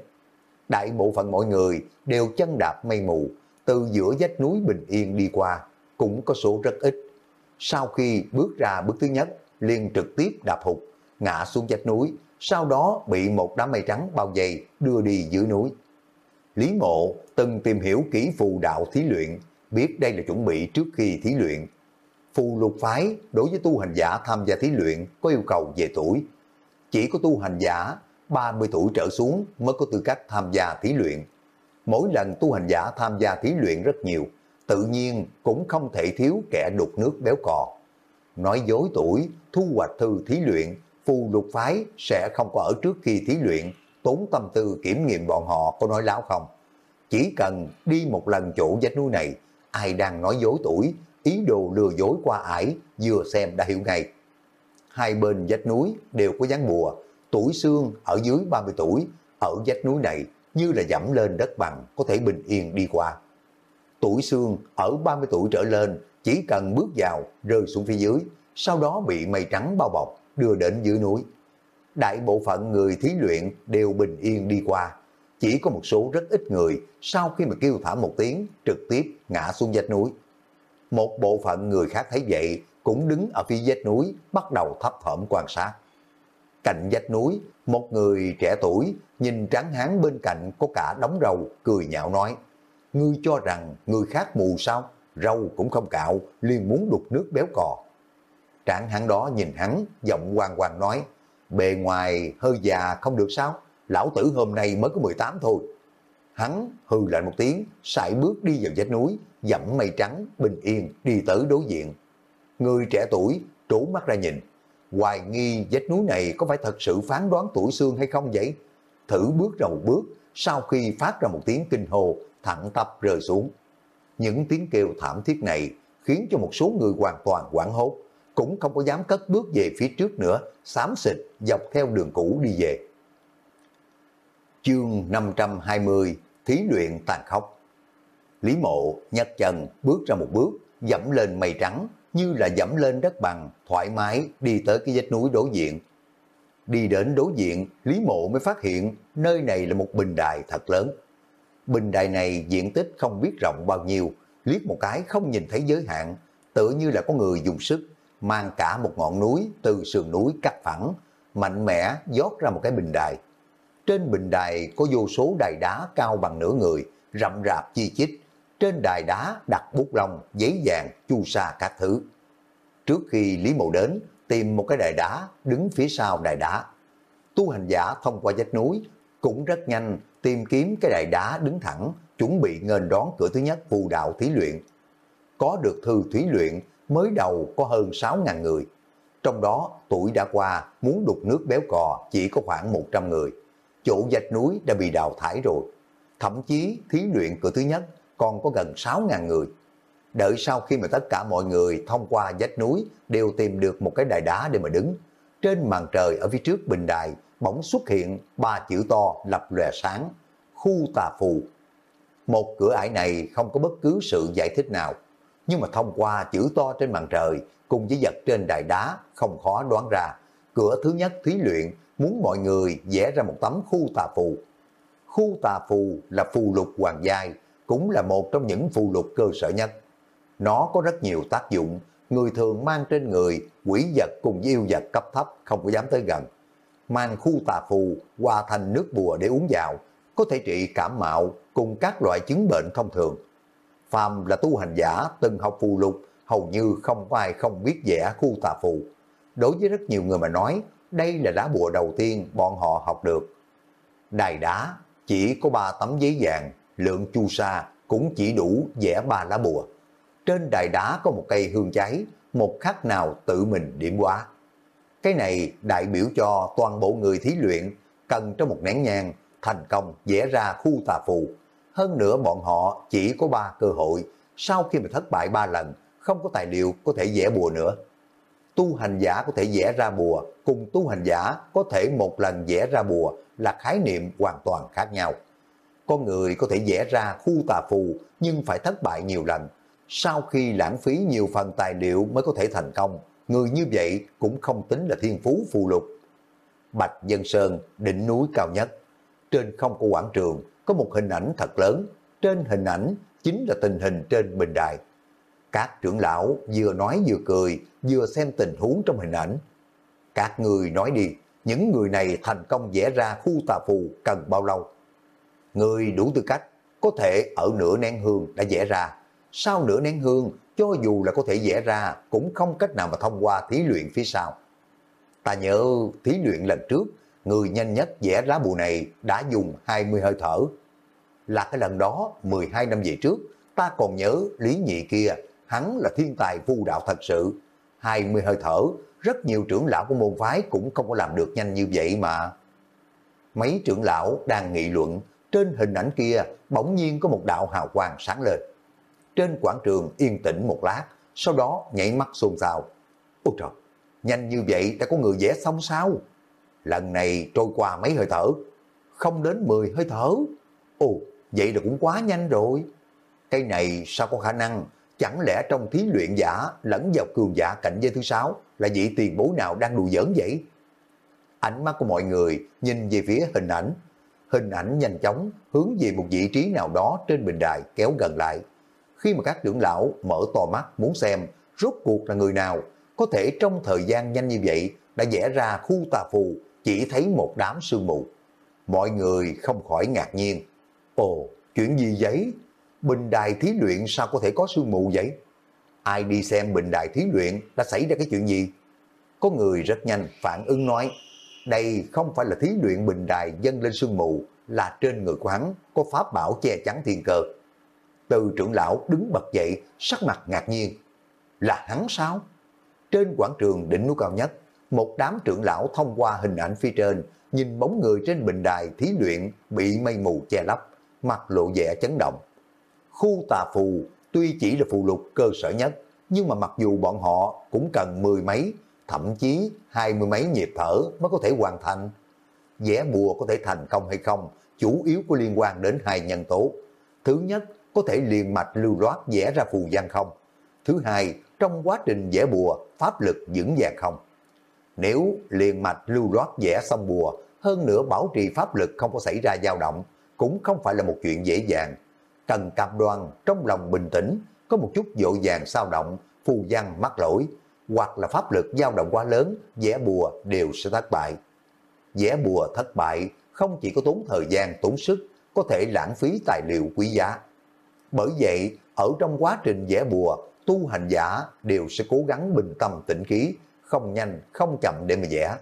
Đại bộ phận mọi người đều chân đạp mây mù, từ giữa vách núi bình yên đi qua, cũng có số rất ít. Sau khi bước ra bước thứ nhất, liền trực tiếp đạp hụt, ngã xuống vách núi, sau đó bị một đám mây trắng bao vây đưa đi dưới núi. Lý Mộ từng tìm hiểu kỹ phù đạo thí luyện, biết đây là chuẩn bị trước khi thí luyện. Phù lục phái đối với tu hành giả tham gia thí luyện có yêu cầu về tuổi. Chỉ có tu hành giả 30 tuổi trở xuống mới có tư cách tham gia thí luyện. Mỗi lần tu hành giả tham gia thí luyện rất nhiều, tự nhiên cũng không thể thiếu kẻ đục nước béo cò. Nói dối tuổi, thu hoạch thư thí luyện, phù lục phái sẽ không có ở trước khi thí luyện, tốn tâm tư kiểm nghiệm bọn họ có nói láo không. Chỉ cần đi một lần chỗ vách núi này, ai đang nói dối tuổi, ý đồ lừa dối qua ải, vừa xem đã hiểu ngay. Hai bên vách núi đều có dáng bùa, tuổi xương ở dưới 30 tuổi, ở vách núi này như là dẫm lên đất bằng có thể bình yên đi qua. Tuổi xương ở 30 tuổi trở lên chỉ cần bước vào rơi xuống phía dưới, sau đó bị mây trắng bao bọc đưa đến dưới núi. Đại bộ phận người thí luyện đều bình yên đi qua, chỉ có một số rất ít người sau khi mà kêu thả một tiếng trực tiếp ngã xuống vách núi. Một bộ phận người khác thấy vậy cũng đứng ở phía vách núi bắt đầu thấp thỏm quan sát. Cạnh vách núi, một người trẻ tuổi nhìn tráng hán bên cạnh có cả đống râu cười nhạo nói Ngươi cho rằng người khác mù sao? Râu cũng không cạo, liền muốn đục nước béo cò. Tráng hán đó nhìn hắn, giọng hoàng hoàng nói Bề ngoài hơi già không được sao? lão tử hôm nay mới có 18 thôi. Hắn hư lại một tiếng, sải bước đi vào vách núi, dẫm mây trắng, bình yên, đi tới đối diện. Người trẻ tuổi trố mắt ra nhìn, hoài nghi vết núi này có phải thật sự phán đoán tuổi xương hay không vậy? Thử bước ra một bước, sau khi phát ra một tiếng kinh hồ, thẳng tập rơi xuống. Những tiếng kêu thảm thiết này khiến cho một số người hoàn toàn quảng hốt, cũng không có dám cất bước về phía trước nữa, xám xịt dọc theo đường cũ đi về chương 520, thí luyện tàn khốc. Lý mộ nhặt chân bước ra một bước, dẫm lên mây trắng, như là dẫm lên đất bằng, thoải mái đi tới cái vách núi đối diện. Đi đến đối diện, Lý Mộ mới phát hiện nơi này là một bình đài thật lớn. Bình đài này diện tích không biết rộng bao nhiêu, liếc một cái không nhìn thấy giới hạn, tự như là có người dùng sức, mang cả một ngọn núi từ sườn núi cắt phẳng, mạnh mẽ dót ra một cái bình đài. Trên bình đài có vô số đài đá cao bằng nửa người, rậm rạp chi chít. Trên đài đá đặt bút lông, giấy vàng, chu sa các thứ. Trước khi Lý Mộ đến, tìm một cái đài đá đứng phía sau đài đá. Tu hành giả thông qua vách núi cũng rất nhanh tìm kiếm cái đài đá đứng thẳng, chuẩn bị nghênh đón cửa thứ nhất phù đạo thí luyện. Có được thư thí luyện mới đầu có hơn 6.000 người. Trong đó tuổi đã qua muốn đục nước béo cò chỉ có khoảng 100 người. Chỗ vách núi đã bị đào thải rồi. Thậm chí thí luyện cửa thứ nhất còn có gần 6.000 người. Đợi sau khi mà tất cả mọi người thông qua vách núi đều tìm được một cái đài đá để mà đứng. Trên màn trời ở phía trước bình đài bỗng xuất hiện ba chữ to lập lòe sáng. Khu tà phù. Một cửa ải này không có bất cứ sự giải thích nào. Nhưng mà thông qua chữ to trên màn trời cùng với vật trên đài đá không khó đoán ra. Cửa thứ nhất thí luyện muốn mọi người vẽ ra một tấm khu tà phù. Khu tà phù là phù lục hoàng giai, cũng là một trong những phụ lục cơ sở nhất. Nó có rất nhiều tác dụng, người thường mang trên người, quỷ vật cùng với yêu vật cấp thấp không có dám tới gần. Mang khu tà phù qua thành nước bùa để uống vào, có thể trị cảm mạo cùng các loại chứng bệnh thông thường. Phàm là tu hành giả từng học phù lục, hầu như không có ai không biết vẽ khu tà phù. Đối với rất nhiều người mà nói, đây là lá bùa đầu tiên bọn họ học được. Đài đá chỉ có ba tấm giấy vàng, lượng chu sa cũng chỉ đủ vẽ ba lá bùa. Trên đài đá có một cây hương cháy, một khắc nào tự mình điểm quá. Cái này đại biểu cho toàn bộ người thí luyện cần trong một nén nhang thành công vẽ ra khu tà phù. Hơn nữa bọn họ chỉ có ba cơ hội, sau khi mà thất bại ba lần, không có tài liệu có thể vẽ bùa nữa. Tu hành giả có thể vẽ ra bùa, cùng tu hành giả có thể một lần vẽ ra bùa là khái niệm hoàn toàn khác nhau. Con người có thể vẽ ra khu tà phù nhưng phải thất bại nhiều lần. Sau khi lãng phí nhiều phần tài liệu mới có thể thành công, người như vậy cũng không tính là thiên phú phù lục. Bạch Dân Sơn, đỉnh núi cao nhất. Trên không của quảng trường có một hình ảnh thật lớn. Trên hình ảnh chính là tình hình trên bình đài. Các trưởng lão vừa nói vừa cười, vừa xem tình huống trong hình ảnh. Các người nói đi, những người này thành công vẽ ra khu tà phù cần bao lâu? Người đủ tư cách, có thể ở nửa nén hương đã vẽ ra. Sau nửa nén hương, cho dù là có thể vẽ ra, cũng không cách nào mà thông qua thí luyện phía sau. Ta nhớ thí luyện lần trước, người nhanh nhất vẽ lá bùa này đã dùng 20 hơi thở. Là cái lần đó, 12 năm về trước, ta còn nhớ Lý Nhị kia, hắn là thiên tài vu đạo thật sự. 20 hơi thở, rất nhiều trưởng lão của môn phái cũng không có làm được nhanh như vậy mà. Mấy trưởng lão đang nghị luận, trên hình ảnh kia bỗng nhiên có một đạo hào quang sáng lên. Trên quảng trường yên tĩnh một lát, sau đó nhảy mắt xôn xao. Ôi trời, nhanh như vậy đã có người vẽ xong sao? Lần này trôi qua mấy hơi thở, không đến 10 hơi thở. Ồ, vậy là cũng quá nhanh rồi. Cái này sao có khả năng, chẳng lẽ trong thí luyện giả lẫn vào cường giả cạnh giới thứ sáu là vị tiền bối nào đang đùa giỡn vậy? Ánh mắt của mọi người nhìn về phía hình ảnh. Hình ảnh nhanh chóng hướng về một vị trí nào đó trên bình đài kéo gần lại. Khi mà các trưởng lão mở to mắt muốn xem rốt cuộc là người nào có thể trong thời gian nhanh như vậy đã vẽ ra khu tà phù chỉ thấy một đám sương mù. Mọi người không khỏi ngạc nhiên. Ồ, chuyện gì vậy? Bình đài thí luyện sao có thể có sương mù vậy? Ai đi xem bình đài thí luyện đã xảy ra cái chuyện gì? Có người rất nhanh phản ứng nói, đây không phải là thí luyện bình đài dâng lên sương mù, là trên người của hắn có pháp bảo che chắn thiên cơ. Từ trưởng lão đứng bật dậy, sắc mặt ngạc nhiên. Là hắn sao? Trên quảng trường đỉnh núi cao nhất, một đám trưởng lão thông qua hình ảnh phía trên, nhìn bóng người trên bình đài thí luyện bị mây mù che lấp, mặt lộ vẻ chấn động. Khu tà phù tuy chỉ là phù lục cơ sở nhất, nhưng mà mặc dù bọn họ cũng cần mười mấy, thậm chí hai mươi mấy nhịp thở mới có thể hoàn thành. Vẽ bùa có thể thành công hay không, chủ yếu có liên quan đến hai nhân tố. Thứ nhất, có thể liền mạch lưu loát vẽ ra phù văn không. Thứ hai, trong quá trình vẽ bùa, pháp lực vững vàng không. Nếu liền mạch lưu loát vẽ xong bùa, hơn nữa bảo trì pháp lực không có xảy ra dao động, cũng không phải là một chuyện dễ dàng. Cần cam đoan trong lòng bình tĩnh, có một chút dội vàng sao động, phù văn mắc lỗi, hoặc là pháp lực dao động quá lớn, vẽ bùa đều sẽ thất bại. Vẽ bùa thất bại không chỉ có tốn thời gian, tốn sức, có thể lãng phí tài liệu quý giá. Bởi vậy, ở trong quá trình vẽ bùa, tu hành giả đều sẽ cố gắng bình tâm tĩnh khí, không nhanh, không chậm để mà vẽ.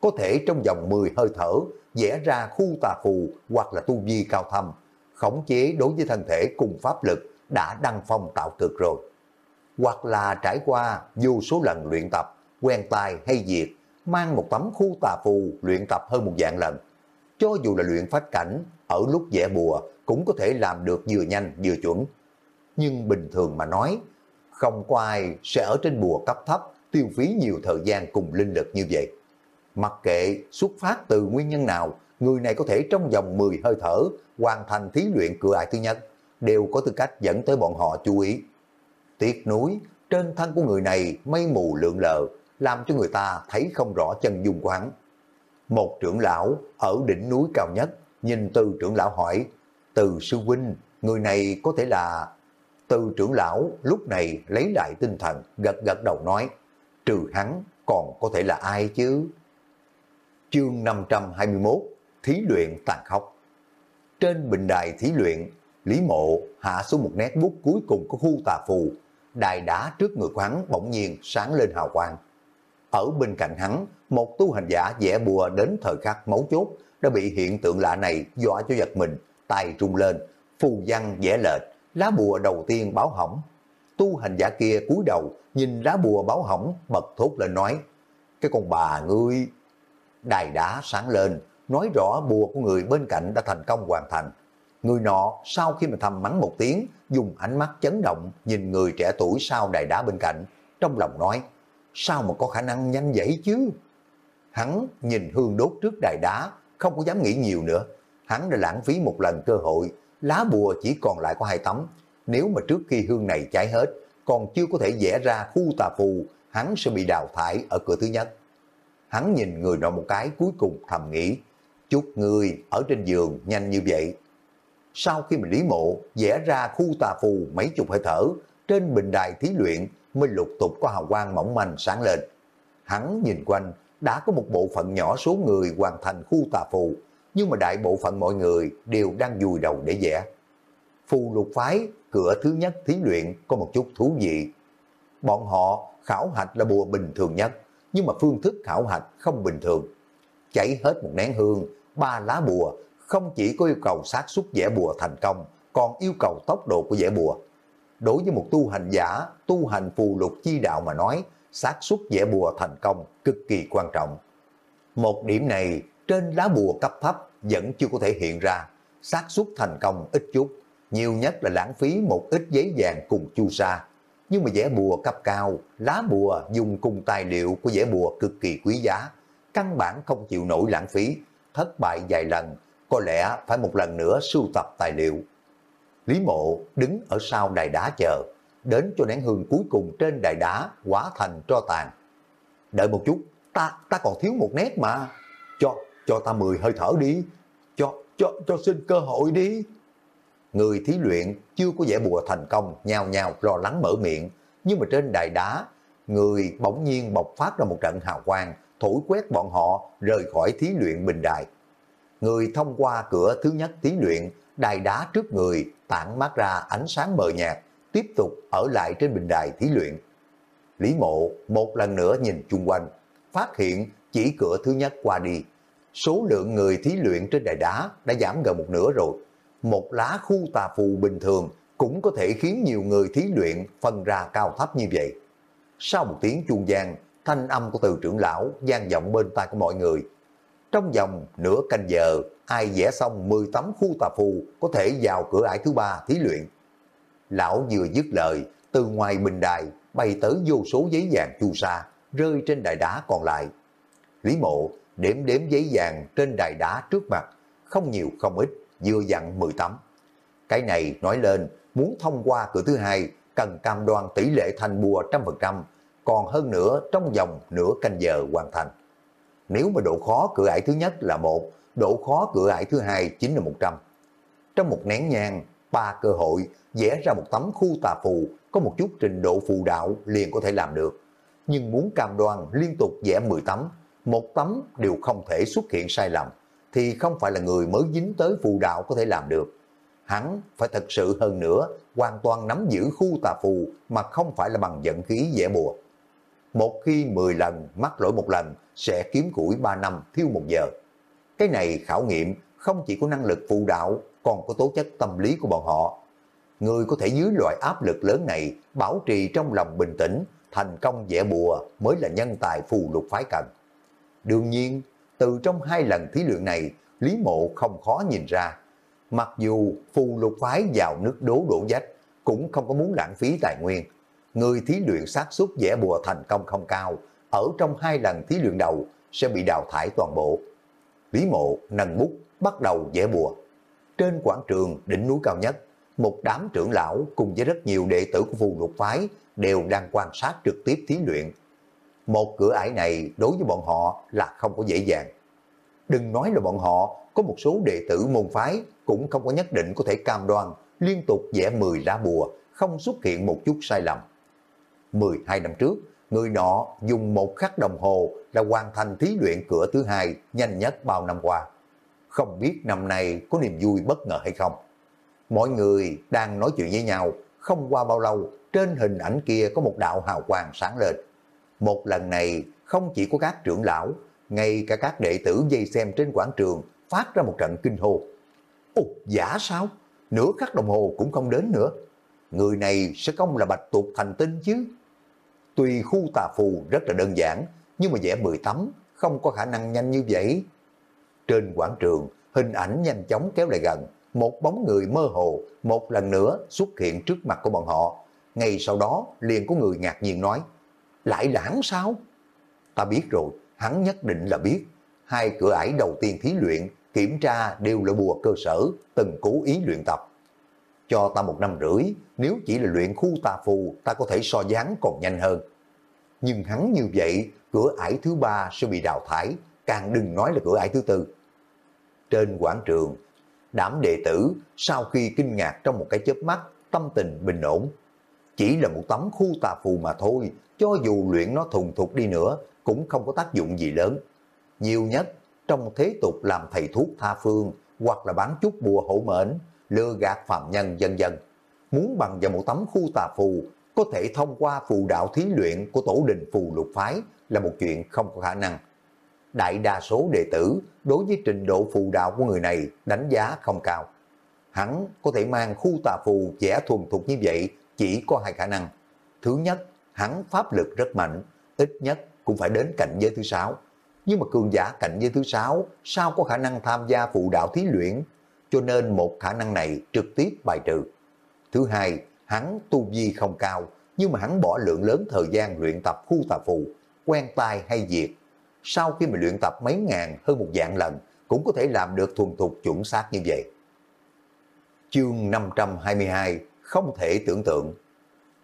Có thể trong vòng 10 hơi thở, vẽ ra khu tà phù hoặc là tu vi cao thâm, khống chế đối với thân thể cùng pháp lực đã đăng phong tạo cực rồi. Hoặc là trải qua vô số lần luyện tập, quen tài hay diệt, mang một tấm khu tà phù luyện tập hơn một dạng lần. Cho dù là luyện phát cảnh, ở lúc vẽ bùa cũng có thể làm được vừa nhanh vừa chuẩn. Nhưng bình thường mà nói, không có ai sẽ ở trên bùa cấp thấp tiêu phí nhiều thời gian cùng linh lực như vậy. Mặc kệ xuất phát từ nguyên nhân nào, người này có thể trong vòng 10 hơi thở hoàn thành thí luyện cửa ải thứ nhất, đều có tư cách dẫn tới bọn họ chú ý. Tiếc núi, trên thân của người này mây mù lượng lờ, làm cho người ta thấy không rõ chân dung quán. Một trưởng lão ở đỉnh núi cao nhất, nhìn từ trưởng lão hỏi, từ sư huynh, người này có thể là... Từ trưởng lão lúc này lấy lại tinh thần, gật gật đầu nói, trừ hắn còn có thể là ai chứ? Chương 521 Thí luyện tàn khốc Trên bình đài thí luyện, Lý Mộ hạ xuống một nét bút cuối cùng của khu tà phù. Đài đá trước người của hắn bỗng nhiên sáng lên hào quang. Ở bên cạnh hắn, một tu hành giả vẽ bùa đến thời khắc mấu chốt đã bị hiện tượng lạ này dọa cho giật mình, tay trung lên, phù văn vẽ lệch, lá bùa đầu tiên báo hỏng. Tu hành giả kia cúi đầu, nhìn lá bùa báo hỏng, bật thốt lên nói, cái con bà ngươi. Đài đá sáng lên, nói rõ bùa của người bên cạnh đã thành công hoàn thành. Người nọ sau khi mà thầm mắng một tiếng, dùng ánh mắt chấn động nhìn người trẻ tuổi sau đài đá bên cạnh, trong lòng nói, sao mà có khả năng nhanh vậy chứ? Hắn nhìn hương đốt trước đài đá, không có dám nghĩ nhiều nữa. Hắn đã lãng phí một lần cơ hội, lá bùa chỉ còn lại có hai tấm. Nếu mà trước khi hương này cháy hết, còn chưa có thể vẽ ra khu tà phù, hắn sẽ bị đào thải ở cửa thứ nhất. Hắn nhìn người nọ một cái cuối cùng thầm nghĩ, chúc người ở trên giường nhanh như vậy. Sau khi mình lý mộ vẽ ra khu tà phù mấy chục hơi thở, trên bình đài thí luyện mới lục tục có hào quang mỏng manh sáng lên. Hắn nhìn quanh, đã có một bộ phận nhỏ số người hoàn thành khu tà phù, nhưng mà đại bộ phận mọi người đều đang dùi đầu để vẽ. Phù lục phái, cửa thứ nhất thí luyện có một chút thú vị. Bọn họ khảo hạch là bùa bình thường nhất, nhưng mà phương thức khảo hạch không bình thường. Cháy hết một nén hương, ba lá bùa, không chỉ có yêu cầu xác suất vẽ bùa thành công, còn yêu cầu tốc độ của vẽ bùa. Đối với một tu hành giả, tu hành phù lục chi đạo mà nói, xác suất vẽ bùa thành công cực kỳ quan trọng. Một điểm này trên lá bùa cấp thấp vẫn chưa có thể hiện ra, xác suất thành công ít chút, nhiều nhất là lãng phí một ít giấy vàng cùng chu sa. Nhưng mà vẽ bùa cấp cao, lá bùa dùng cùng tài liệu của vẽ bùa cực kỳ quý giá, căn bản không chịu nổi lãng phí, thất bại vài lần, có lẽ phải một lần nữa sưu tập tài liệu. Lý mộ đứng ở sau đài đá chờ, đến cho nén hương cuối cùng trên đài đá quá thành tro tàn. Đợi một chút, ta ta còn thiếu một nét mà. Cho, cho ta mười hơi thở đi. Cho, cho, cho xin cơ hội đi. Người thí luyện chưa có vẻ bùa thành công, nhào nhào lo lắng mở miệng. Nhưng mà trên đài đá, người bỗng nhiên bộc phát ra một trận hào quang, thổi quét bọn họ rời khỏi thí luyện bình đài. Người thông qua cửa thứ nhất thí luyện, đài đá trước người tản mát ra ánh sáng mờ nhạt, tiếp tục ở lại trên bình đài thí luyện. Lý mộ một lần nữa nhìn chung quanh, phát hiện chỉ cửa thứ nhất qua đi. Số lượng người thí luyện trên đài đá đã giảm gần một nửa rồi. Một lá khu tà phù bình thường cũng có thể khiến nhiều người thí luyện phân ra cao thấp như vậy. Sau một tiếng chuông giang, thanh âm của từ trưởng lão gian vọng bên tai của mọi người. Trong vòng nửa canh giờ, ai vẽ xong 10 tấm khu tà phù có thể vào cửa ải thứ ba thí luyện. Lão vừa dứt lời, từ ngoài bình đài bay tới vô số giấy vàng chu sa, rơi trên đài đá còn lại. Lý mộ đếm đếm giấy vàng trên đài đá trước mặt, không nhiều không ít, vừa dặn 10 tấm. Cái này nói lên, muốn thông qua cửa thứ hai, cần cam đoan tỷ lệ thành bùa trăm phần trăm, còn hơn nữa trong vòng nửa canh giờ hoàn thành. Nếu mà độ khó cửa ải thứ nhất là một, độ khó cửa ải thứ hai chính là 100. Trong một nén nhang, ba cơ hội vẽ ra một tấm khu tà phù có một chút trình độ phù đạo liền có thể làm được. Nhưng muốn cam đoan liên tục vẽ 10 tấm, một tấm đều không thể xuất hiện sai lầm, thì không phải là người mới dính tới phù đạo có thể làm được. Hắn phải thật sự hơn nữa, hoàn toàn nắm giữ khu tà phù mà không phải là bằng dẫn khí vẽ bùa. Một khi 10 lần mắc lỗi một lần sẽ kiếm củi 3 năm thiêu một giờ. Cái này khảo nghiệm không chỉ có năng lực phụ đạo còn có tố chất tâm lý của bọn họ. Người có thể dưới loại áp lực lớn này bảo trì trong lòng bình tĩnh, thành công dễ bùa mới là nhân tài phù lục phái cần. Đương nhiên, từ trong hai lần thí luyện này, Lý Mộ không khó nhìn ra. Mặc dù phù lục phái vào nước đố đổ dách, cũng không có muốn lãng phí tài nguyên. Người thí luyện xác suất dễ bùa thành công không cao, ở trong hai lần thí luyện đầu sẽ bị đào thải toàn bộ. Lý Mộ nâng bút bắt đầu vẽ bùa. Trên quảng trường đỉnh núi cao nhất, một đám trưởng lão cùng với rất nhiều đệ tử của phù lục phái đều đang quan sát trực tiếp thí luyện. Một cửa ải này đối với bọn họ là không có dễ dàng. Đừng nói là bọn họ có một số đệ tử môn phái cũng không có nhất định có thể cam đoan liên tục vẽ 10 lá bùa, không xuất hiện một chút sai lầm. 12 năm trước, người nọ dùng một khắc đồng hồ là hoàn thành thí luyện cửa thứ hai nhanh nhất bao năm qua. Không biết năm nay có niềm vui bất ngờ hay không. Mọi người đang nói chuyện với nhau, không qua bao lâu, trên hình ảnh kia có một đạo hào quang sáng lên. Một lần này, không chỉ có các trưởng lão, ngay cả các đệ tử dây xem trên quảng trường phát ra một trận kinh hô. Ồ, giả sao? Nửa khắc đồng hồ cũng không đến nữa. Người này sẽ không là bạch tuộc thành tinh chứ? Tuy khu tà phù rất là đơn giản, nhưng mà vẽ mười tấm, không có khả năng nhanh như vậy. Trên quảng trường, hình ảnh nhanh chóng kéo lại gần, một bóng người mơ hồ một lần nữa xuất hiện trước mặt của bọn họ. Ngay sau đó liền có người ngạc nhiên nói, lại là hắn sao? Ta biết rồi, hắn nhất định là biết. Hai cửa ải đầu tiên thí luyện, kiểm tra đều là bùa cơ sở, từng cố ý luyện tập. Cho ta một năm rưỡi, nếu chỉ là luyện khu tà phù, ta có thể so dáng còn nhanh hơn. Nhưng hắn như vậy, cửa ải thứ ba sẽ bị đào thải, càng đừng nói là cửa ải thứ tư. Trên quảng trường, đám đệ tử sau khi kinh ngạc trong một cái chớp mắt, tâm tình bình ổn. Chỉ là một tấm khu tà phù mà thôi, cho dù luyện nó thùng thục đi nữa, cũng không có tác dụng gì lớn. Nhiều nhất, trong thế tục làm thầy thuốc tha phương, hoặc là bán chút bùa hổ mệnh, lừa gạt phạm nhân dân dân. Muốn bằng vào một tấm khu tà phù, có thể thông qua phù đạo thí luyện của tổ đình phù lục phái là một chuyện không có khả năng. Đại đa số đệ tử đối với trình độ phù đạo của người này đánh giá không cao. Hắn có thể mang khu tà phù vẽ thuần thục như vậy chỉ có hai khả năng. Thứ nhất, hắn pháp lực rất mạnh, ít nhất cũng phải đến cạnh giới thứ sáu. Nhưng mà cường giả cạnh giới thứ sáu sao có khả năng tham gia phụ đạo thí luyện, cho nên một khả năng này trực tiếp bài trừ. Thứ hai, hắn tu vi không cao, nhưng mà hắn bỏ lượng lớn thời gian luyện tập khu tà phù, quen tai hay diệt. Sau khi mà luyện tập mấy ngàn hơn một dạng lần, cũng có thể làm được thuần thục chuẩn xác như vậy. Chương 522 không thể tưởng tượng.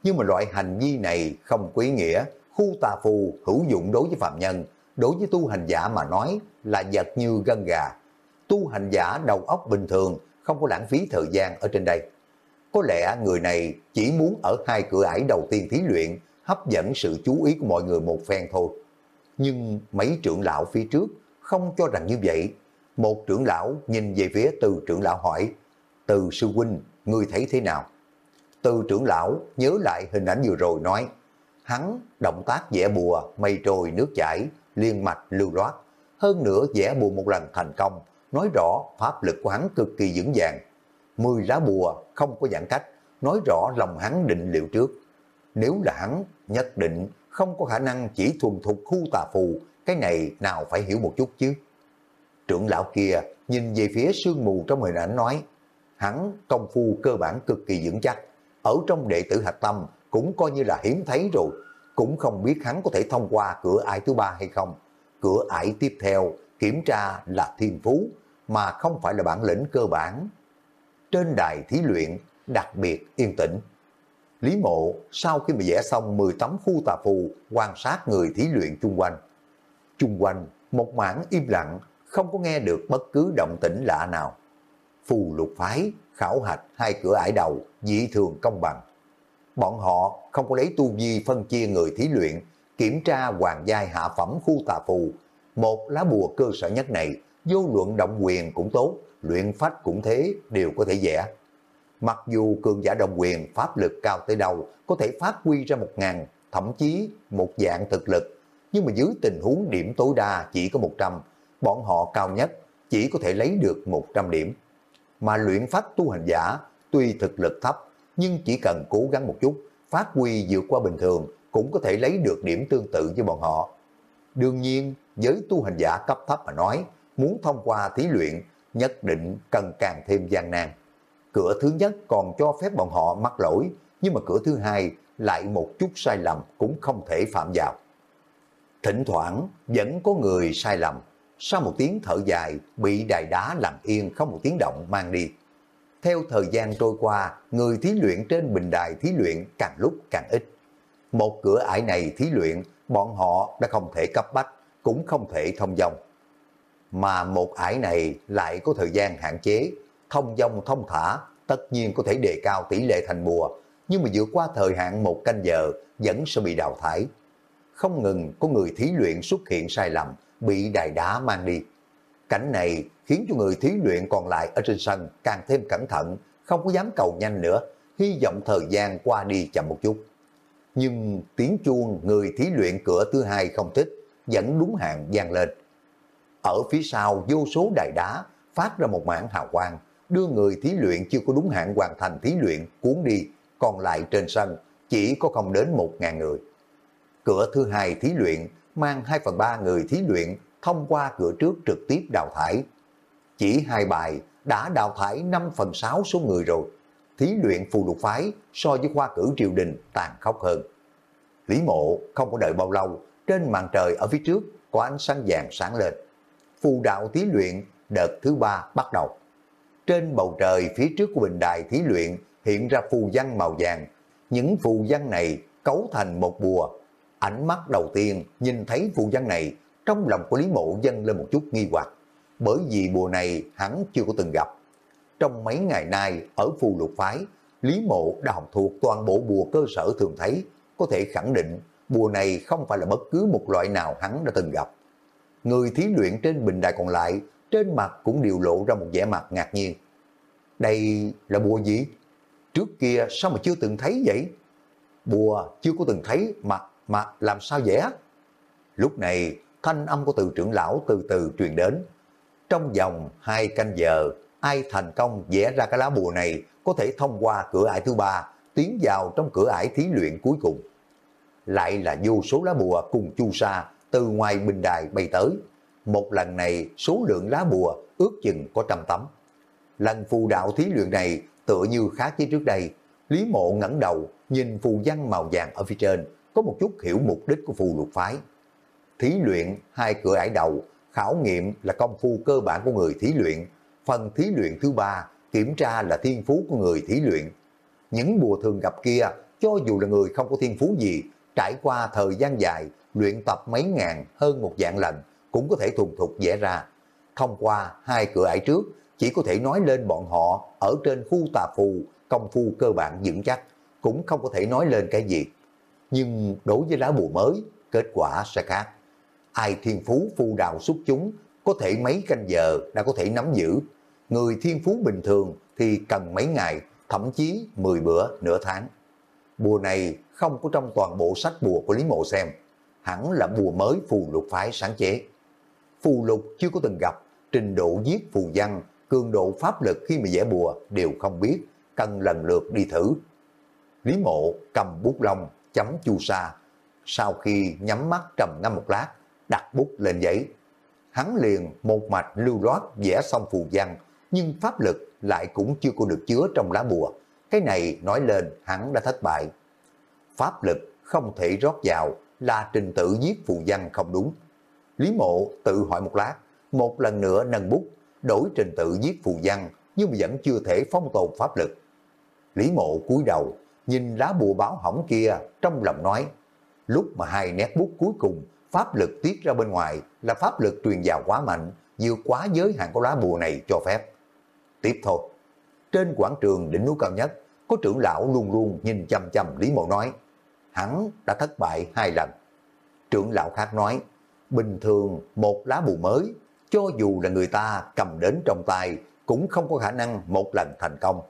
Nhưng mà loại hành vi này không quý nghĩa, khu tà phù hữu dụng đối với phạm nhân, đối với tu hành giả mà nói là vật như gân gà. Tu hành giả đầu óc bình thường, không có lãng phí thời gian ở trên đây. Có lẽ người này chỉ muốn ở hai cửa ải đầu tiên thí luyện, hấp dẫn sự chú ý của mọi người một phen thôi. Nhưng mấy trưởng lão phía trước không cho rằng như vậy. Một trưởng lão nhìn về phía từ trưởng lão hỏi, từ sư huynh, ngươi thấy thế nào? Từ trưởng lão nhớ lại hình ảnh vừa rồi nói, hắn động tác vẽ bùa, mây trôi nước chảy, liên mạch lưu loát. Hơn nữa vẽ bùa một lần thành công, nói rõ pháp lực của hắn cực kỳ vững vàng. Mười lá bùa không có giãn cách, nói rõ lòng hắn định liệu trước. Nếu là hắn, nhất định không có khả năng chỉ thuần thuộc khu tà phù, cái này nào phải hiểu một chút chứ. Trưởng lão kia nhìn về phía sương mù trong hình ảnh nói, hắn công phu cơ bản cực kỳ vững chắc, ở trong đệ tử hạch tâm cũng coi như là hiếm thấy rồi, cũng không biết hắn có thể thông qua cửa ải thứ ba hay không. Cửa ải tiếp theo kiểm tra là thiên phú, mà không phải là bản lĩnh cơ bản. Trên đài thí luyện, đặc biệt yên tĩnh. Lý Mộ sau khi mà vẽ xong 10 tấm phu tà phù quan sát người thí luyện chung quanh. Chung quanh một mảng im lặng, không có nghe được bất cứ động tĩnh lạ nào. Phù lục phái, khảo hạch hai cửa ải đầu, dị thường công bằng. Bọn họ không có lấy tu vi phân chia người thí luyện, kiểm tra hoàng giai hạ phẩm khu tà phù. Một lá bùa cơ sở nhất này, vô luận động quyền cũng tốt, luyện phách cũng thế, đều có thể vẽ. Mặc dù cường giả động quyền pháp lực cao tới đâu, có thể phát huy ra một ngàn, thậm chí một dạng thực lực, nhưng mà dưới tình huống điểm tối đa chỉ có 100, bọn họ cao nhất chỉ có thể lấy được 100 điểm. Mà luyện pháp tu hành giả tuy thực lực thấp, nhưng chỉ cần cố gắng một chút, phát huy vượt qua bình thường cũng có thể lấy được điểm tương tự với bọn họ. Đương nhiên, với tu hành giả cấp thấp mà nói, muốn thông qua thí luyện, nhất định cần càng thêm gian nan. Cửa thứ nhất còn cho phép bọn họ mắc lỗi, nhưng mà cửa thứ hai lại một chút sai lầm cũng không thể phạm vào. Thỉnh thoảng vẫn có người sai lầm, sau một tiếng thở dài bị đài đá làm yên không một tiếng động mang đi. Theo thời gian trôi qua, người thí luyện trên bình đài thí luyện càng lúc càng ít. Một cửa ải này thí luyện, bọn họ đã không thể cấp bách, cũng không thể thông dòng mà một ải này lại có thời gian hạn chế, thông dong thông thả, tất nhiên có thể đề cao tỷ lệ thành bùa, nhưng mà vượt qua thời hạn một canh giờ vẫn sẽ bị đào thải. Không ngừng có người thí luyện xuất hiện sai lầm, bị đài đá mang đi. Cảnh này khiến cho người thí luyện còn lại ở trên sân càng thêm cẩn thận, không có dám cầu nhanh nữa, hy vọng thời gian qua đi chậm một chút. Nhưng tiếng chuông người thí luyện cửa thứ hai không thích, vẫn đúng hạn gian lên. Ở phía sau vô số đài đá phát ra một mảng hào quang, đưa người thí luyện chưa có đúng hạn hoàn thành thí luyện cuốn đi, còn lại trên sân chỉ có không đến một ngàn người. Cửa thứ hai thí luyện mang 2 phần 3 người thí luyện thông qua cửa trước trực tiếp đào thải. Chỉ hai bài đã đào thải 5 phần 6 số người rồi. Thí luyện phù lục phái so với khoa cử triều đình tàn khốc hơn. Lý mộ không có đợi bao lâu, trên màn trời ở phía trước có ánh sáng vàng sáng lên. Phù đạo thí luyện đợt thứ ba bắt đầu. Trên bầu trời phía trước của bình đài thí luyện hiện ra phù văn màu vàng. Những phù văn này cấu thành một bùa. Ánh mắt đầu tiên nhìn thấy phù văn này, trong lòng của Lý Mộ dâng lên một chút nghi hoặc. Bởi vì bùa này hắn chưa có từng gặp. Trong mấy ngày nay ở phù lục phái, Lý Mộ đã học thuộc toàn bộ bùa cơ sở thường thấy, có thể khẳng định bùa này không phải là bất cứ một loại nào hắn đã từng gặp. Người thí luyện trên bình đài còn lại, trên mặt cũng đều lộ ra một vẻ mặt ngạc nhiên. Đây là bùa gì? Trước kia sao mà chưa từng thấy vậy? Bùa chưa có từng thấy mà, mà làm sao vẽ? Lúc này thanh âm của từ trưởng lão từ từ truyền đến. Trong vòng hai canh giờ, ai thành công vẽ ra cái lá bùa này có thể thông qua cửa ải thứ ba, tiến vào trong cửa ải thí luyện cuối cùng. Lại là vô số lá bùa cùng chu sa từ ngoài bình đài bay tới. Một lần này số lượng lá bùa ước chừng có trăm tấm. Lần phù đạo thí luyện này tựa như khác với trước đây. Lý mộ ngẩng đầu, nhìn phù văn màu vàng ở phía trên, có một chút hiểu mục đích của phù lục phái. Thí luyện, hai cửa ải đầu, khảo nghiệm là công phu cơ bản của người thí luyện. Phần thí luyện thứ ba, kiểm tra là thiên phú của người thí luyện. Những bùa thường gặp kia, cho dù là người không có thiên phú gì, trải qua thời gian dài, luyện tập mấy ngàn hơn một dạng lần, cũng có thể thuần thục vẽ ra. Thông qua hai cửa ải trước, chỉ có thể nói lên bọn họ ở trên khu tà phù, công phu cơ bản vững chắc, cũng không có thể nói lên cái gì. Nhưng đối với lá bùa mới, kết quả sẽ khác. Ai thiên phú phù đạo xuất chúng, có thể mấy canh giờ đã có thể nắm giữ. Người thiên phú bình thường thì cần mấy ngày, thậm chí 10 bữa, nửa tháng. Bùa này không có trong toàn bộ sách bùa của Lý Mộ xem, hẳn là bùa mới phù lục phái sáng chế. Phù lục chưa có từng gặp, trình độ viết phù văn cường độ pháp lực khi mà vẽ bùa đều không biết, cần lần lượt đi thử. Lý mộ cầm bút lông, chấm chu sa, sau khi nhắm mắt trầm ngâm một lát, đặt bút lên giấy. Hắn liền một mạch lưu loát vẽ xong phù văn, nhưng pháp lực lại cũng chưa có được chứa trong lá bùa. Cái này nói lên hắn đã thất bại. Pháp lực không thể rót vào là trình tự viết phù văn không đúng. Lý mộ tự hỏi một lát, một lần nữa nâng bút đổi trình tự viết phù văn nhưng vẫn chưa thể phong tồn pháp lực. Lý mộ cúi đầu, nhìn lá bùa báo hỏng kia, trong lòng nói, lúc mà hai nét bút cuối cùng, pháp lực tiết ra bên ngoài là pháp lực truyền vào quá mạnh, vượt quá giới hạn của lá bùa này cho phép. Tiếp thôi, trên quảng trường đỉnh núi cao nhất, có trưởng lão luôn luôn nhìn chăm chăm Lý Mộ nói, hắn đã thất bại hai lần. Trưởng lão khác nói, bình thường một lá bùa mới, cho dù là người ta cầm đến trong tay, cũng không có khả năng một lần thành công.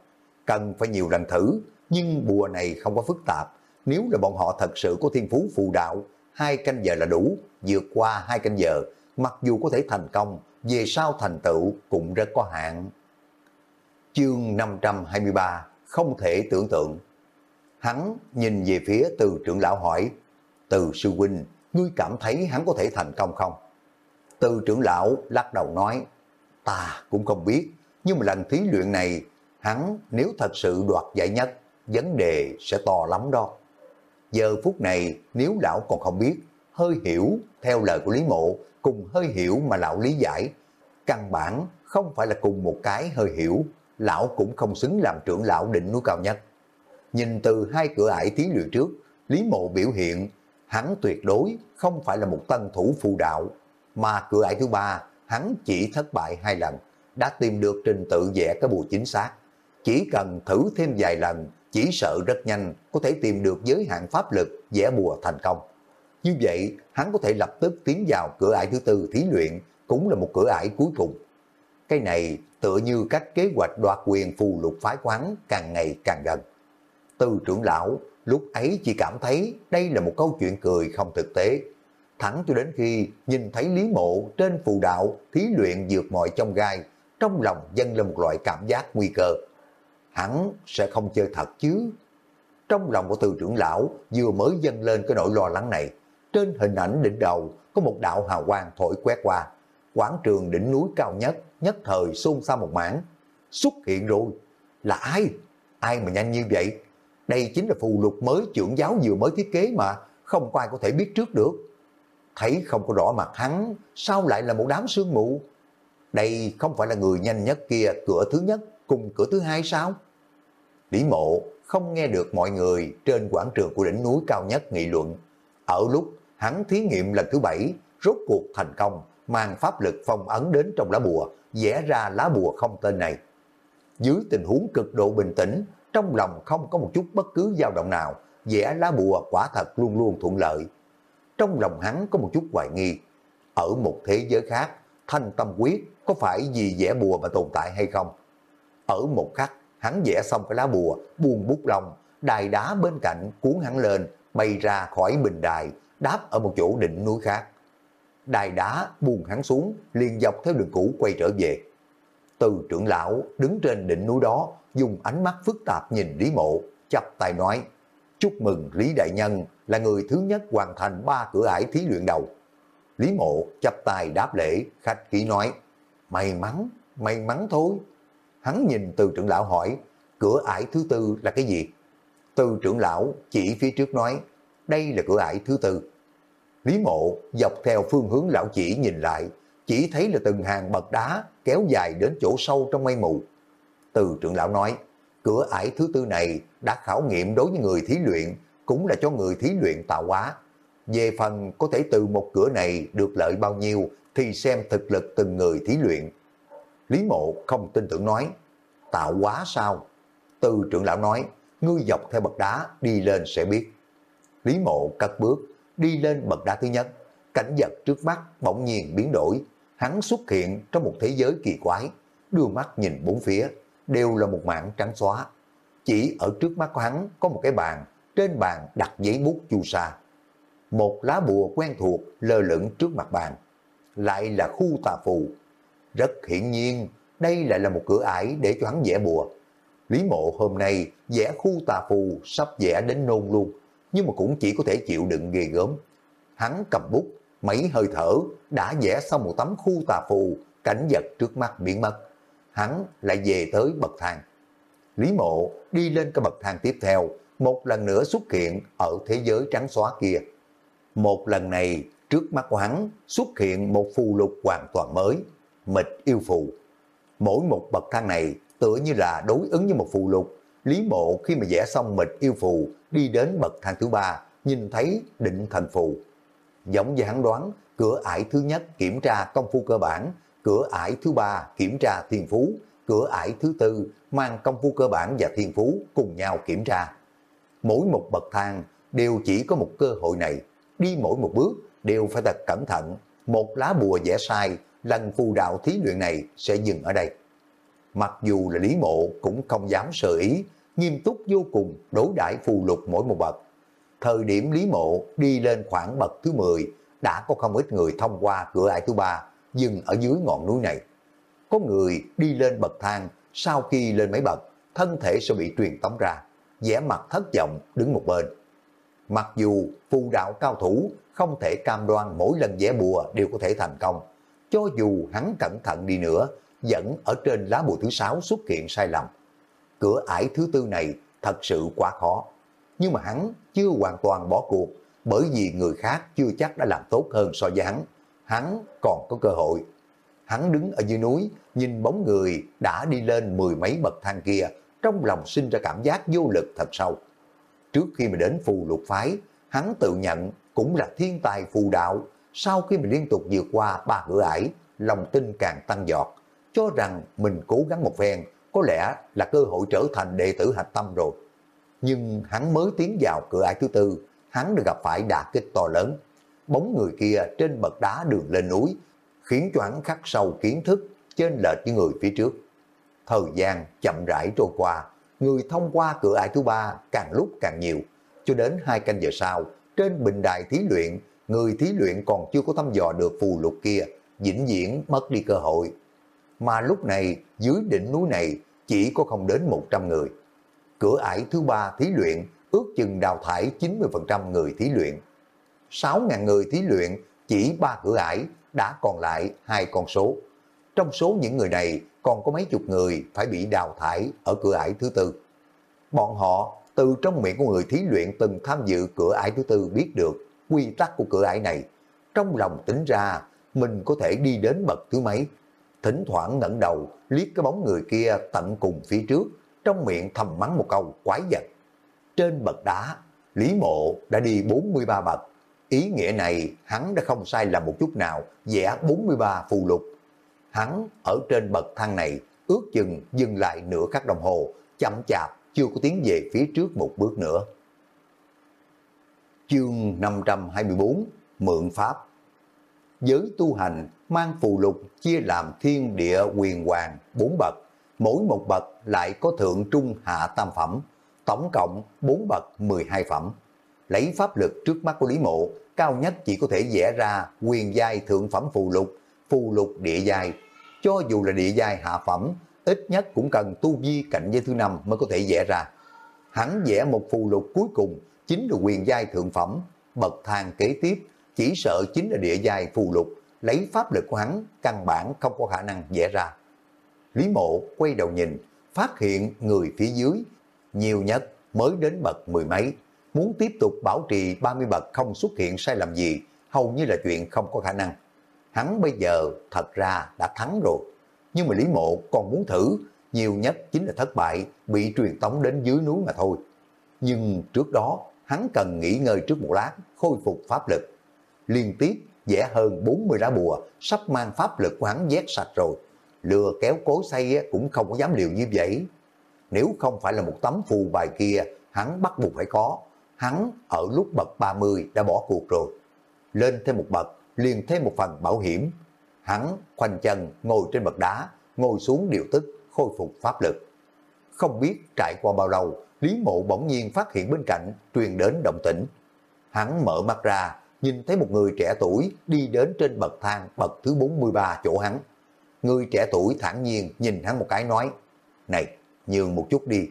Cần phải nhiều lần thử, nhưng bùa này không có phức tạp. Nếu là bọn họ thật sự có thiên phú phù đạo, hai canh giờ là đủ, vượt qua hai canh giờ, mặc dù có thể thành công, về sau thành tựu cũng rất có hạn. Chương 523 Không thể tưởng tượng Hắn nhìn về phía từ trưởng lão hỏi Từ sư huynh, ngươi cảm thấy hắn có thể thành công không? Từ trưởng lão lắc đầu nói Ta cũng không biết, nhưng mà lần thí luyện này hắn nếu thật sự đoạt giải nhất, vấn đề sẽ to lắm đó. Giờ phút này nếu lão còn không biết, hơi hiểu theo lời của Lý Mộ cùng hơi hiểu mà lão lý giải, căn bản không phải là cùng một cái hơi hiểu, lão cũng không xứng làm trưởng lão định núi cao nhất. Nhìn từ hai cửa ải thí luyện trước, Lý Mộ biểu hiện hắn tuyệt đối không phải là một tân thủ phù đạo, mà cửa ải thứ ba hắn chỉ thất bại hai lần, đã tìm được trình tự vẽ cái bùa chính xác. Chỉ cần thử thêm vài lần, chỉ sợ rất nhanh có thể tìm được giới hạn pháp lực vẽ bùa thành công. Như vậy, hắn có thể lập tức tiến vào cửa ải thứ tư thí luyện, cũng là một cửa ải cuối cùng. Cái này tựa như các kế hoạch đoạt quyền phù lục phái quán càng ngày càng gần. Từ trưởng lão lúc ấy chỉ cảm thấy đây là một câu chuyện cười không thực tế. Thẳng cho đến khi nhìn thấy Lý Mộ trên phù đạo thí luyện vượt mọi trong gai, trong lòng dâng lên một loại cảm giác nguy cơ. Hắn sẽ không chơi thật chứ. Trong lòng của từ trưởng lão vừa mới dâng lên cái nỗi lo lắng này. Trên hình ảnh đỉnh đầu có một đạo hào quang thổi quét qua. Quảng trường đỉnh núi cao nhất, nhất thời xôn xao một mảng. Xuất hiện rồi. Là ai? Ai mà nhanh như vậy? Đây chính là phù lục mới trưởng giáo vừa mới thiết kế mà, không có ai có thể biết trước được. Thấy không có rõ mặt hắn, sao lại là một đám sương mù? Đây không phải là người nhanh nhất kia, cửa thứ nhất cùng cửa thứ hai sao? Lý mộ không nghe được mọi người trên quảng trường của đỉnh núi cao nhất nghị luận. Ở lúc hắn thí nghiệm lần thứ bảy, rốt cuộc thành công, mang pháp lực phong ấn đến trong lá bùa, vẽ ra lá bùa không tên này. Dưới tình huống cực độ bình tĩnh, trong lòng không có một chút bất cứ dao động nào, vẽ lá bùa quả thật luôn luôn thuận lợi. Trong lòng hắn có một chút hoài nghi, ở một thế giới khác, thanh tâm quyết có phải vì vẽ bùa mà tồn tại hay không? Ở một khắc, hắn vẽ xong cái lá bùa, buông bút lông, đài đá bên cạnh cuốn hắn lên, bay ra khỏi bình đài, đáp ở một chỗ đỉnh núi khác. Đài đá buông hắn xuống, liền dọc theo đường cũ quay trở về. Từ trưởng lão đứng trên đỉnh núi đó, dùng ánh mắt phức tạp nhìn Lý Mộ, chắp tay nói, chúc mừng Lý Đại Nhân là người thứ nhất hoàn thành ba cửa ải thí luyện đầu. Lý Mộ chắp tay đáp lễ, khách khí nói, may mắn, may mắn thôi. Hắn nhìn từ trưởng lão hỏi, cửa ải thứ tư là cái gì? Từ trưởng lão chỉ phía trước nói, đây là cửa ải thứ tư. Lý mộ dọc theo phương hướng lão chỉ nhìn lại, chỉ thấy là từng hàng bậc đá kéo dài đến chỗ sâu trong mây mù. Từ trưởng lão nói, cửa ải thứ tư này đã khảo nghiệm đối với người thí luyện, cũng là cho người thí luyện tạo hóa. Về phần có thể từ một cửa này được lợi bao nhiêu thì xem thực lực từng người thí luyện. Lý mộ không tin tưởng nói, tạo hóa sao? Từ trưởng lão nói, ngươi dọc theo bậc đá đi lên sẽ biết. Lý mộ cất bước, đi lên bậc đá thứ nhất, cảnh vật trước mắt bỗng nhiên biến đổi, hắn xuất hiện trong một thế giới kỳ quái, đưa mắt nhìn bốn phía, đều là một mảng trắng xóa. Chỉ ở trước mắt của hắn có một cái bàn, trên bàn đặt giấy bút chu sa. Một lá bùa quen thuộc lơ lửng trước mặt bàn, lại là khu tà phù. Rất hiển nhiên, đây lại là một cửa ải để cho hắn vẽ bùa. Lý mộ hôm nay vẽ khu tà phù sắp vẽ đến nôn luôn, nhưng mà cũng chỉ có thể chịu đựng ghê gớm. Hắn cầm bút, mấy hơi thở, đã vẽ xong một tấm khu tà phù, cảnh vật trước mắt biến mất. Hắn lại về tới bậc thang. Lý mộ đi lên cái bậc thang tiếp theo, một lần nữa xuất hiện ở thế giới trắng xóa kia. Một lần này, trước mắt của hắn xuất hiện một phù lục hoàn toàn mới, mịch yêu phù. Mỗi một bậc thang này tựa như là đối ứng với một phù lục, Lý Mộ khi mà vẽ xong mịch yêu phù đi đến bậc thang thứ ba, nhìn thấy định thành phù. Giống như hắn đoán, cửa ải thứ nhất kiểm tra công phu cơ bản, cửa ải thứ ba kiểm tra thiên phú, cửa ải thứ tư mang công phu cơ bản và thiên phú cùng nhau kiểm tra. Mỗi một bậc thang đều chỉ có một cơ hội này, đi mỗi một bước đều phải thật cẩn thận, một lá bùa vẽ sai, lần phù đạo thí luyện này sẽ dừng ở đây. Mặc dù là Lý Mộ cũng không dám sợ ý, nghiêm túc vô cùng đối đãi phù lục mỗi một bậc. Thời điểm Lý Mộ đi lên khoảng bậc thứ 10, đã có không ít người thông qua cửa ải thứ ba dừng ở dưới ngọn núi này. Có người đi lên bậc thang, sau khi lên mấy bậc, thân thể sẽ bị truyền tống ra, vẻ mặt thất vọng đứng một bên. Mặc dù phù đạo cao thủ không thể cam đoan mỗi lần vẽ bùa đều có thể thành công, cho dù hắn cẩn thận đi nữa, vẫn ở trên lá bùa thứ sáu xuất hiện sai lầm. Cửa ải thứ tư này thật sự quá khó. Nhưng mà hắn chưa hoàn toàn bỏ cuộc, bởi vì người khác chưa chắc đã làm tốt hơn so với hắn. Hắn còn có cơ hội. Hắn đứng ở dưới núi, nhìn bóng người đã đi lên mười mấy bậc thang kia, trong lòng sinh ra cảm giác vô lực thật sâu. Trước khi mà đến phù lục phái, hắn tự nhận cũng là thiên tài phù đạo. Sau khi mà liên tục vượt qua ba cửa ải, lòng tin càng tăng giọt, cho rằng mình cố gắng một phen, có lẽ là cơ hội trở thành đệ tử hạch tâm rồi. Nhưng hắn mới tiến vào cửa ải thứ tư, hắn được gặp phải đả kích to lớn. Bóng người kia trên bậc đá đường lên núi, khiến cho hắn khắc sâu kiến thức trên lệch với người phía trước. Thời gian chậm rãi trôi qua, người thông qua cửa ải thứ ba càng lúc càng nhiều, cho đến hai canh giờ sau, trên bình đài thí luyện, người thí luyện còn chưa có thăm dò được phù lục kia, vĩnh viễn mất đi cơ hội. Mà lúc này, dưới đỉnh núi này, chỉ có không đến 100 người. Cửa ải thứ ba thí luyện ước chừng đào thải 90% người thí luyện. 6.000 người thí luyện, chỉ ba cửa ải, đã còn lại hai con số. Trong số những người này, còn có mấy chục người phải bị đào thải ở cửa ải thứ tư. Bọn họ từ trong miệng của người thí luyện từng tham dự cửa ải thứ tư biết được quy tắc của cửa ải này. Trong lòng tính ra, mình có thể đi đến bậc thứ mấy. Thỉnh thoảng ngẩng đầu, liếc cái bóng người kia tận cùng phía trước, trong miệng thầm mắng một câu quái vật. Trên bậc đá, Lý Mộ đã đi 43 bậc. Ý nghĩa này hắn đã không sai lầm một chút nào, vẽ 43 phù lục. Hắn ở trên bậc thang này ước chừng dừng lại nửa khắc đồng hồ, chậm chạp chưa có tiến về phía trước một bước nữa. Chương 524 Mượn Pháp Giới tu hành mang phù lục chia làm thiên địa quyền hoàng bốn bậc, mỗi một bậc lại có thượng trung hạ tam phẩm, tổng cộng 4 bậc 12 phẩm. Lấy pháp lực trước mắt của Lý Mộ, cao nhất chỉ có thể vẽ ra quyền giai thượng phẩm phù lục, phù lục địa giai. Cho dù là địa giai hạ phẩm, ít nhất cũng cần tu vi cạnh giới thứ năm mới có thể vẽ ra. Hắn vẽ một phù lục cuối cùng chính là quyền giai thượng phẩm, bậc thang kế tiếp chỉ sợ chính là địa giai phù lục, lấy pháp lực của hắn căn bản không có khả năng vẽ ra. Lý mộ quay đầu nhìn, phát hiện người phía dưới, nhiều nhất mới đến bậc mười mấy, muốn tiếp tục bảo trì 30 bậc không xuất hiện sai lầm gì, hầu như là chuyện không có khả năng. Hắn bây giờ thật ra đã thắng rồi, nhưng mà Lý Mộ còn muốn thử, nhiều nhất chính là thất bại, bị truyền tống đến dưới núi mà thôi. Nhưng trước đó, hắn cần nghỉ ngơi trước một lát, khôi phục pháp lực. Liên tiếp dễ hơn 40 lá bùa, sắp mang pháp lực của hắn vét sạch rồi. Lừa kéo cối xây cũng không có dám liều như vậy. Nếu không phải là một tấm phù bài kia, hắn bắt buộc phải có. Hắn ở lúc bậc 30 đã bỏ cuộc rồi. Lên thêm một bậc, liền thêm một phần bảo hiểm. Hắn khoanh chân ngồi trên bậc đá, ngồi xuống điều tức, khôi phục pháp lực. Không biết trải qua bao lâu, Lý Mộ bỗng nhiên phát hiện bên cạnh truyền đến động tĩnh. Hắn mở mắt ra, nhìn thấy một người trẻ tuổi đi đến trên bậc thang bậc thứ 43 chỗ hắn. Người trẻ tuổi thản nhiên nhìn hắn một cái nói, Này, nhường một chút đi.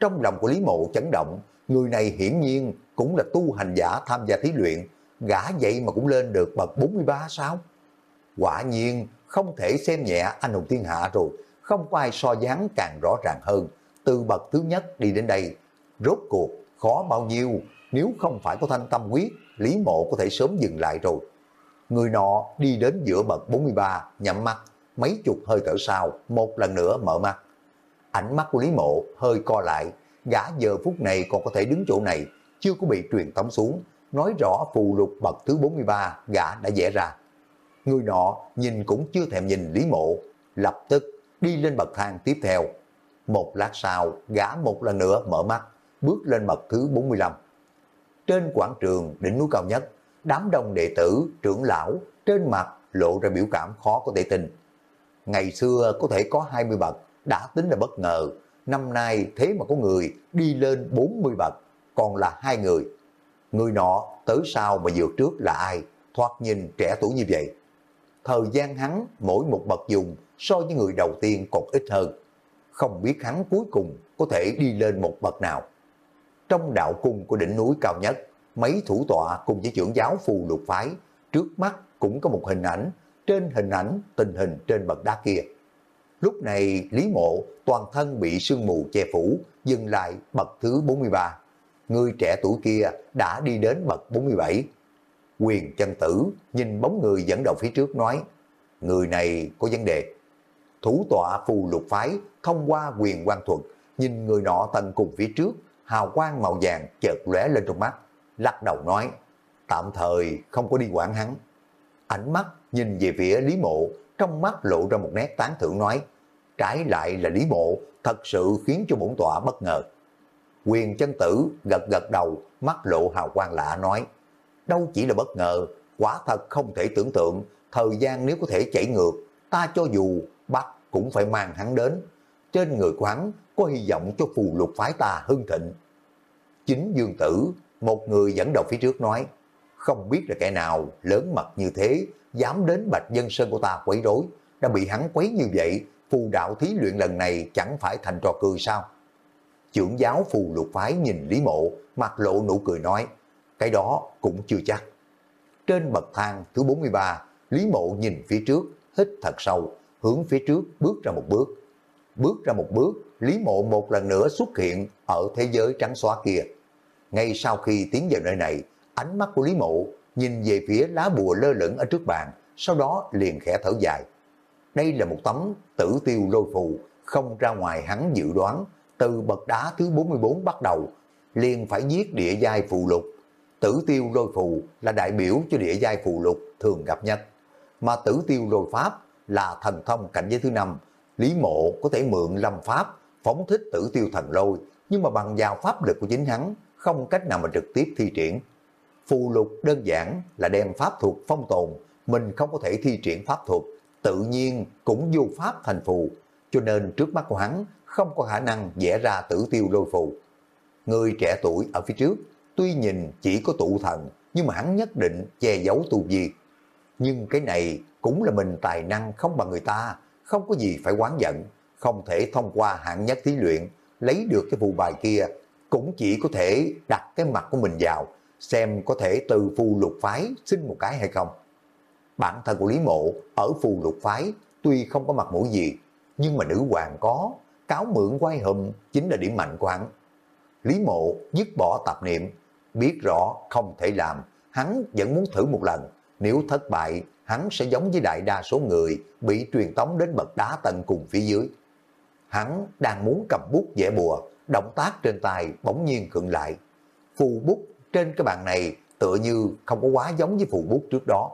Trong lòng của Lý Mộ chấn động, người này hiển nhiên cũng là tu hành giả tham gia thí luyện, gã vậy mà cũng lên được bậc 43 sao? Quả nhiên không thể xem nhẹ anh hùng thiên hạ rồi, không có ai so dáng càng rõ ràng hơn. Từ bậc thứ nhất đi đến đây, rốt cuộc khó bao nhiêu, nếu không phải có thanh tâm quyết, Lý Mộ có thể sớm dừng lại rồi. Người nọ đi đến giữa bậc 43, nhắm mắt, mấy chục hơi thở sau, một lần nữa mở mắt. Ánh mắt của Lý Mộ hơi co lại, gã giờ phút này còn có thể đứng chỗ này, chưa có bị truyền tống xuống, nói rõ phù lục bậc thứ 43 gã đã vẽ ra. Người nọ nhìn cũng chưa thèm nhìn Lý Mộ, lập tức đi lên bậc thang tiếp theo. Một lát sau, gã một lần nữa mở mắt, bước lên bậc thứ 45. Trên quảng trường đỉnh núi cao nhất, đám đông đệ tử, trưởng lão trên mặt lộ ra biểu cảm khó có thể tin. Ngày xưa có thể có 20 bậc, đã tính là bất ngờ. Năm nay thế mà có người đi lên 40 bậc, còn là hai người. Người nọ tới sau mà vượt trước là ai? Thoạt nhìn trẻ tuổi như vậy. Thời gian hắn mỗi một bậc dùng so với người đầu tiên còn ít hơn. Không biết hắn cuối cùng có thể đi lên một bậc nào. Trong đạo cung của đỉnh núi cao nhất, mấy thủ tọa cùng với trưởng giáo phù lục phái, trước mắt cũng có một hình ảnh, trên hình ảnh tình hình trên bậc đá kia. Lúc này Lý Mộ toàn thân bị sương mù che phủ, dừng lại bậc thứ 43. Người trẻ tuổi kia đã đi đến bậc 47. Quyền chân tử nhìn bóng người dẫn đầu phía trước nói, người này có vấn đề. Thủ tọa phù lục phái thông qua quyền quan thuật, nhìn người nọ tận cùng phía trước, hào quang màu vàng chợt lóe lên trong mắt, lắc đầu nói, tạm thời không có đi quản hắn. Ánh mắt nhìn về phía Lý Mộ, trong mắt lộ ra một nét tán thưởng nói, trái lại là Lý Mộ thật sự khiến cho bổn tọa bất ngờ. Quyền chân tử gật gật đầu, mắt lộ hào quang lạ nói, đâu chỉ là bất ngờ, quả thật không thể tưởng tượng, thời gian nếu có thể chảy ngược, ta cho dù bắt cũng phải mang hắn đến. Trên người của hắn có hy vọng cho phù lục phái ta hưng thịnh. Chính Dương Tử, một người dẫn đầu phía trước nói, không biết là kẻ nào lớn mật như thế, dám đến Bạch Dân Sơn của ta quấy rối, đã bị hắn quấy như vậy, phù đạo thí luyện lần này chẳng phải thành trò cười sao? Trưởng giáo phù lục phái nhìn Lý Mộ, mặt lộ nụ cười nói, cái đó cũng chưa chắc. Trên bậc thang thứ 43, Lý Mộ nhìn phía trước, hít thật sâu, hướng phía trước bước ra một bước. Bước ra một bước, Lý Mộ một lần nữa xuất hiện ở thế giới trắng xóa kia. Ngay sau khi tiến vào nơi này, ánh mắt của Lý Mộ nhìn về phía lá bùa lơ lửng ở trước bàn, sau đó liền khẽ thở dài. Đây là một tấm tử tiêu lôi phù, không ra ngoài hắn dự đoán, từ bậc đá thứ 44 bắt đầu, liền phải giết địa giai phù lục. Tử tiêu lôi phù là đại biểu cho địa giai phù lục thường gặp nhất, mà tử tiêu lôi pháp là thần thông cảnh giới thứ năm. Lý mộ có thể mượn lâm pháp, phóng thích tử tiêu thần lôi, nhưng mà bằng vào pháp lực của chính hắn, không cách nào mà trực tiếp thi triển. Phù lục đơn giản là đem pháp thuật phong tồn, mình không có thể thi triển pháp thuật, tự nhiên cũng vô pháp thành phù, cho nên trước mắt của hắn không có khả năng vẽ ra tử tiêu lôi phù. Người trẻ tuổi ở phía trước, tuy nhìn chỉ có tụ thần, nhưng mà hắn nhất định che giấu tu vi. Nhưng cái này cũng là mình tài năng không bằng người ta, không có gì phải quán giận, không thể thông qua hạng nhất thí luyện, lấy được cái phù bài kia, cũng chỉ có thể đặt cái mặt của mình vào, xem có thể từ phù lục phái xin một cái hay không. Bản thân của Lý Mộ ở phù lục phái tuy không có mặt mũi gì, nhưng mà nữ hoàng có, cáo mượn quay hùm chính là điểm mạnh của hắn. Lý Mộ dứt bỏ tạp niệm, biết rõ không thể làm, hắn vẫn muốn thử một lần, nếu thất bại, hắn sẽ giống với đại đa số người bị truyền tống đến bậc đá tận cùng phía dưới. Hắn đang muốn cầm bút vẽ bùa, động tác trên tay bỗng nhiên khựng lại. Phù bút trên cái bàn này tựa như không có quá giống với phù bút trước đó.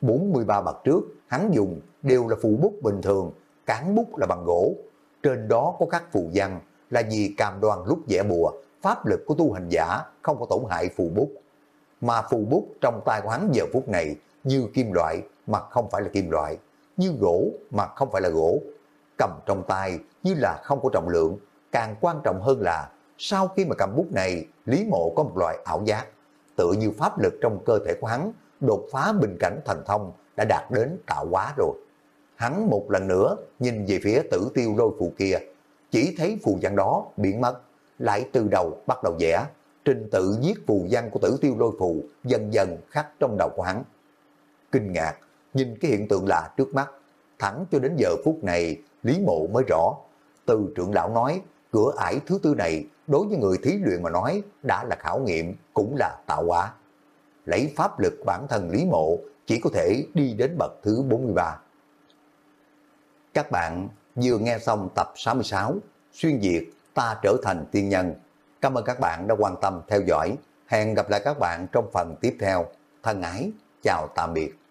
43 bậc trước, hắn dùng đều là phù bút bình thường, cán bút là bằng gỗ. Trên đó có các phù văn là vì cam đoan lúc vẽ bùa, pháp lực của tu hành giả không có tổn hại phù bút. Mà phù bút trong tay của hắn giờ phút này như kim loại mà không phải là kim loại, như gỗ mà không phải là gỗ. Cầm trong tay như là không có trọng lượng, càng quan trọng hơn là sau khi mà cầm bút này, Lý Mộ có một loại ảo giác, tự như pháp lực trong cơ thể của hắn đột phá bình cảnh thần thông đã đạt đến tạo hóa rồi. Hắn một lần nữa nhìn về phía tử tiêu lôi phù kia, chỉ thấy phù văn đó biến mất, lại từ đầu bắt đầu vẽ, trình tự viết phù văn của tử tiêu lôi phù dần dần khắc trong đầu của hắn. Kinh ngạc, nhìn cái hiện tượng lạ trước mắt, thẳng cho đến giờ phút này Lý Mộ mới rõ. Từ trưởng lão nói, cửa ải thứ tư này đối với người thí luyện mà nói đã là khảo nghiệm, cũng là tạo hóa. Lấy pháp lực bản thân Lý Mộ chỉ có thể đi đến bậc thứ 43. Các bạn vừa nghe xong tập 66 xuyên Việt, ta trở thành tiên nhân. Cảm ơn các bạn đã quan tâm theo dõi. Hẹn gặp lại các bạn trong phần tiếp theo. Thân ái, chào tạm biệt.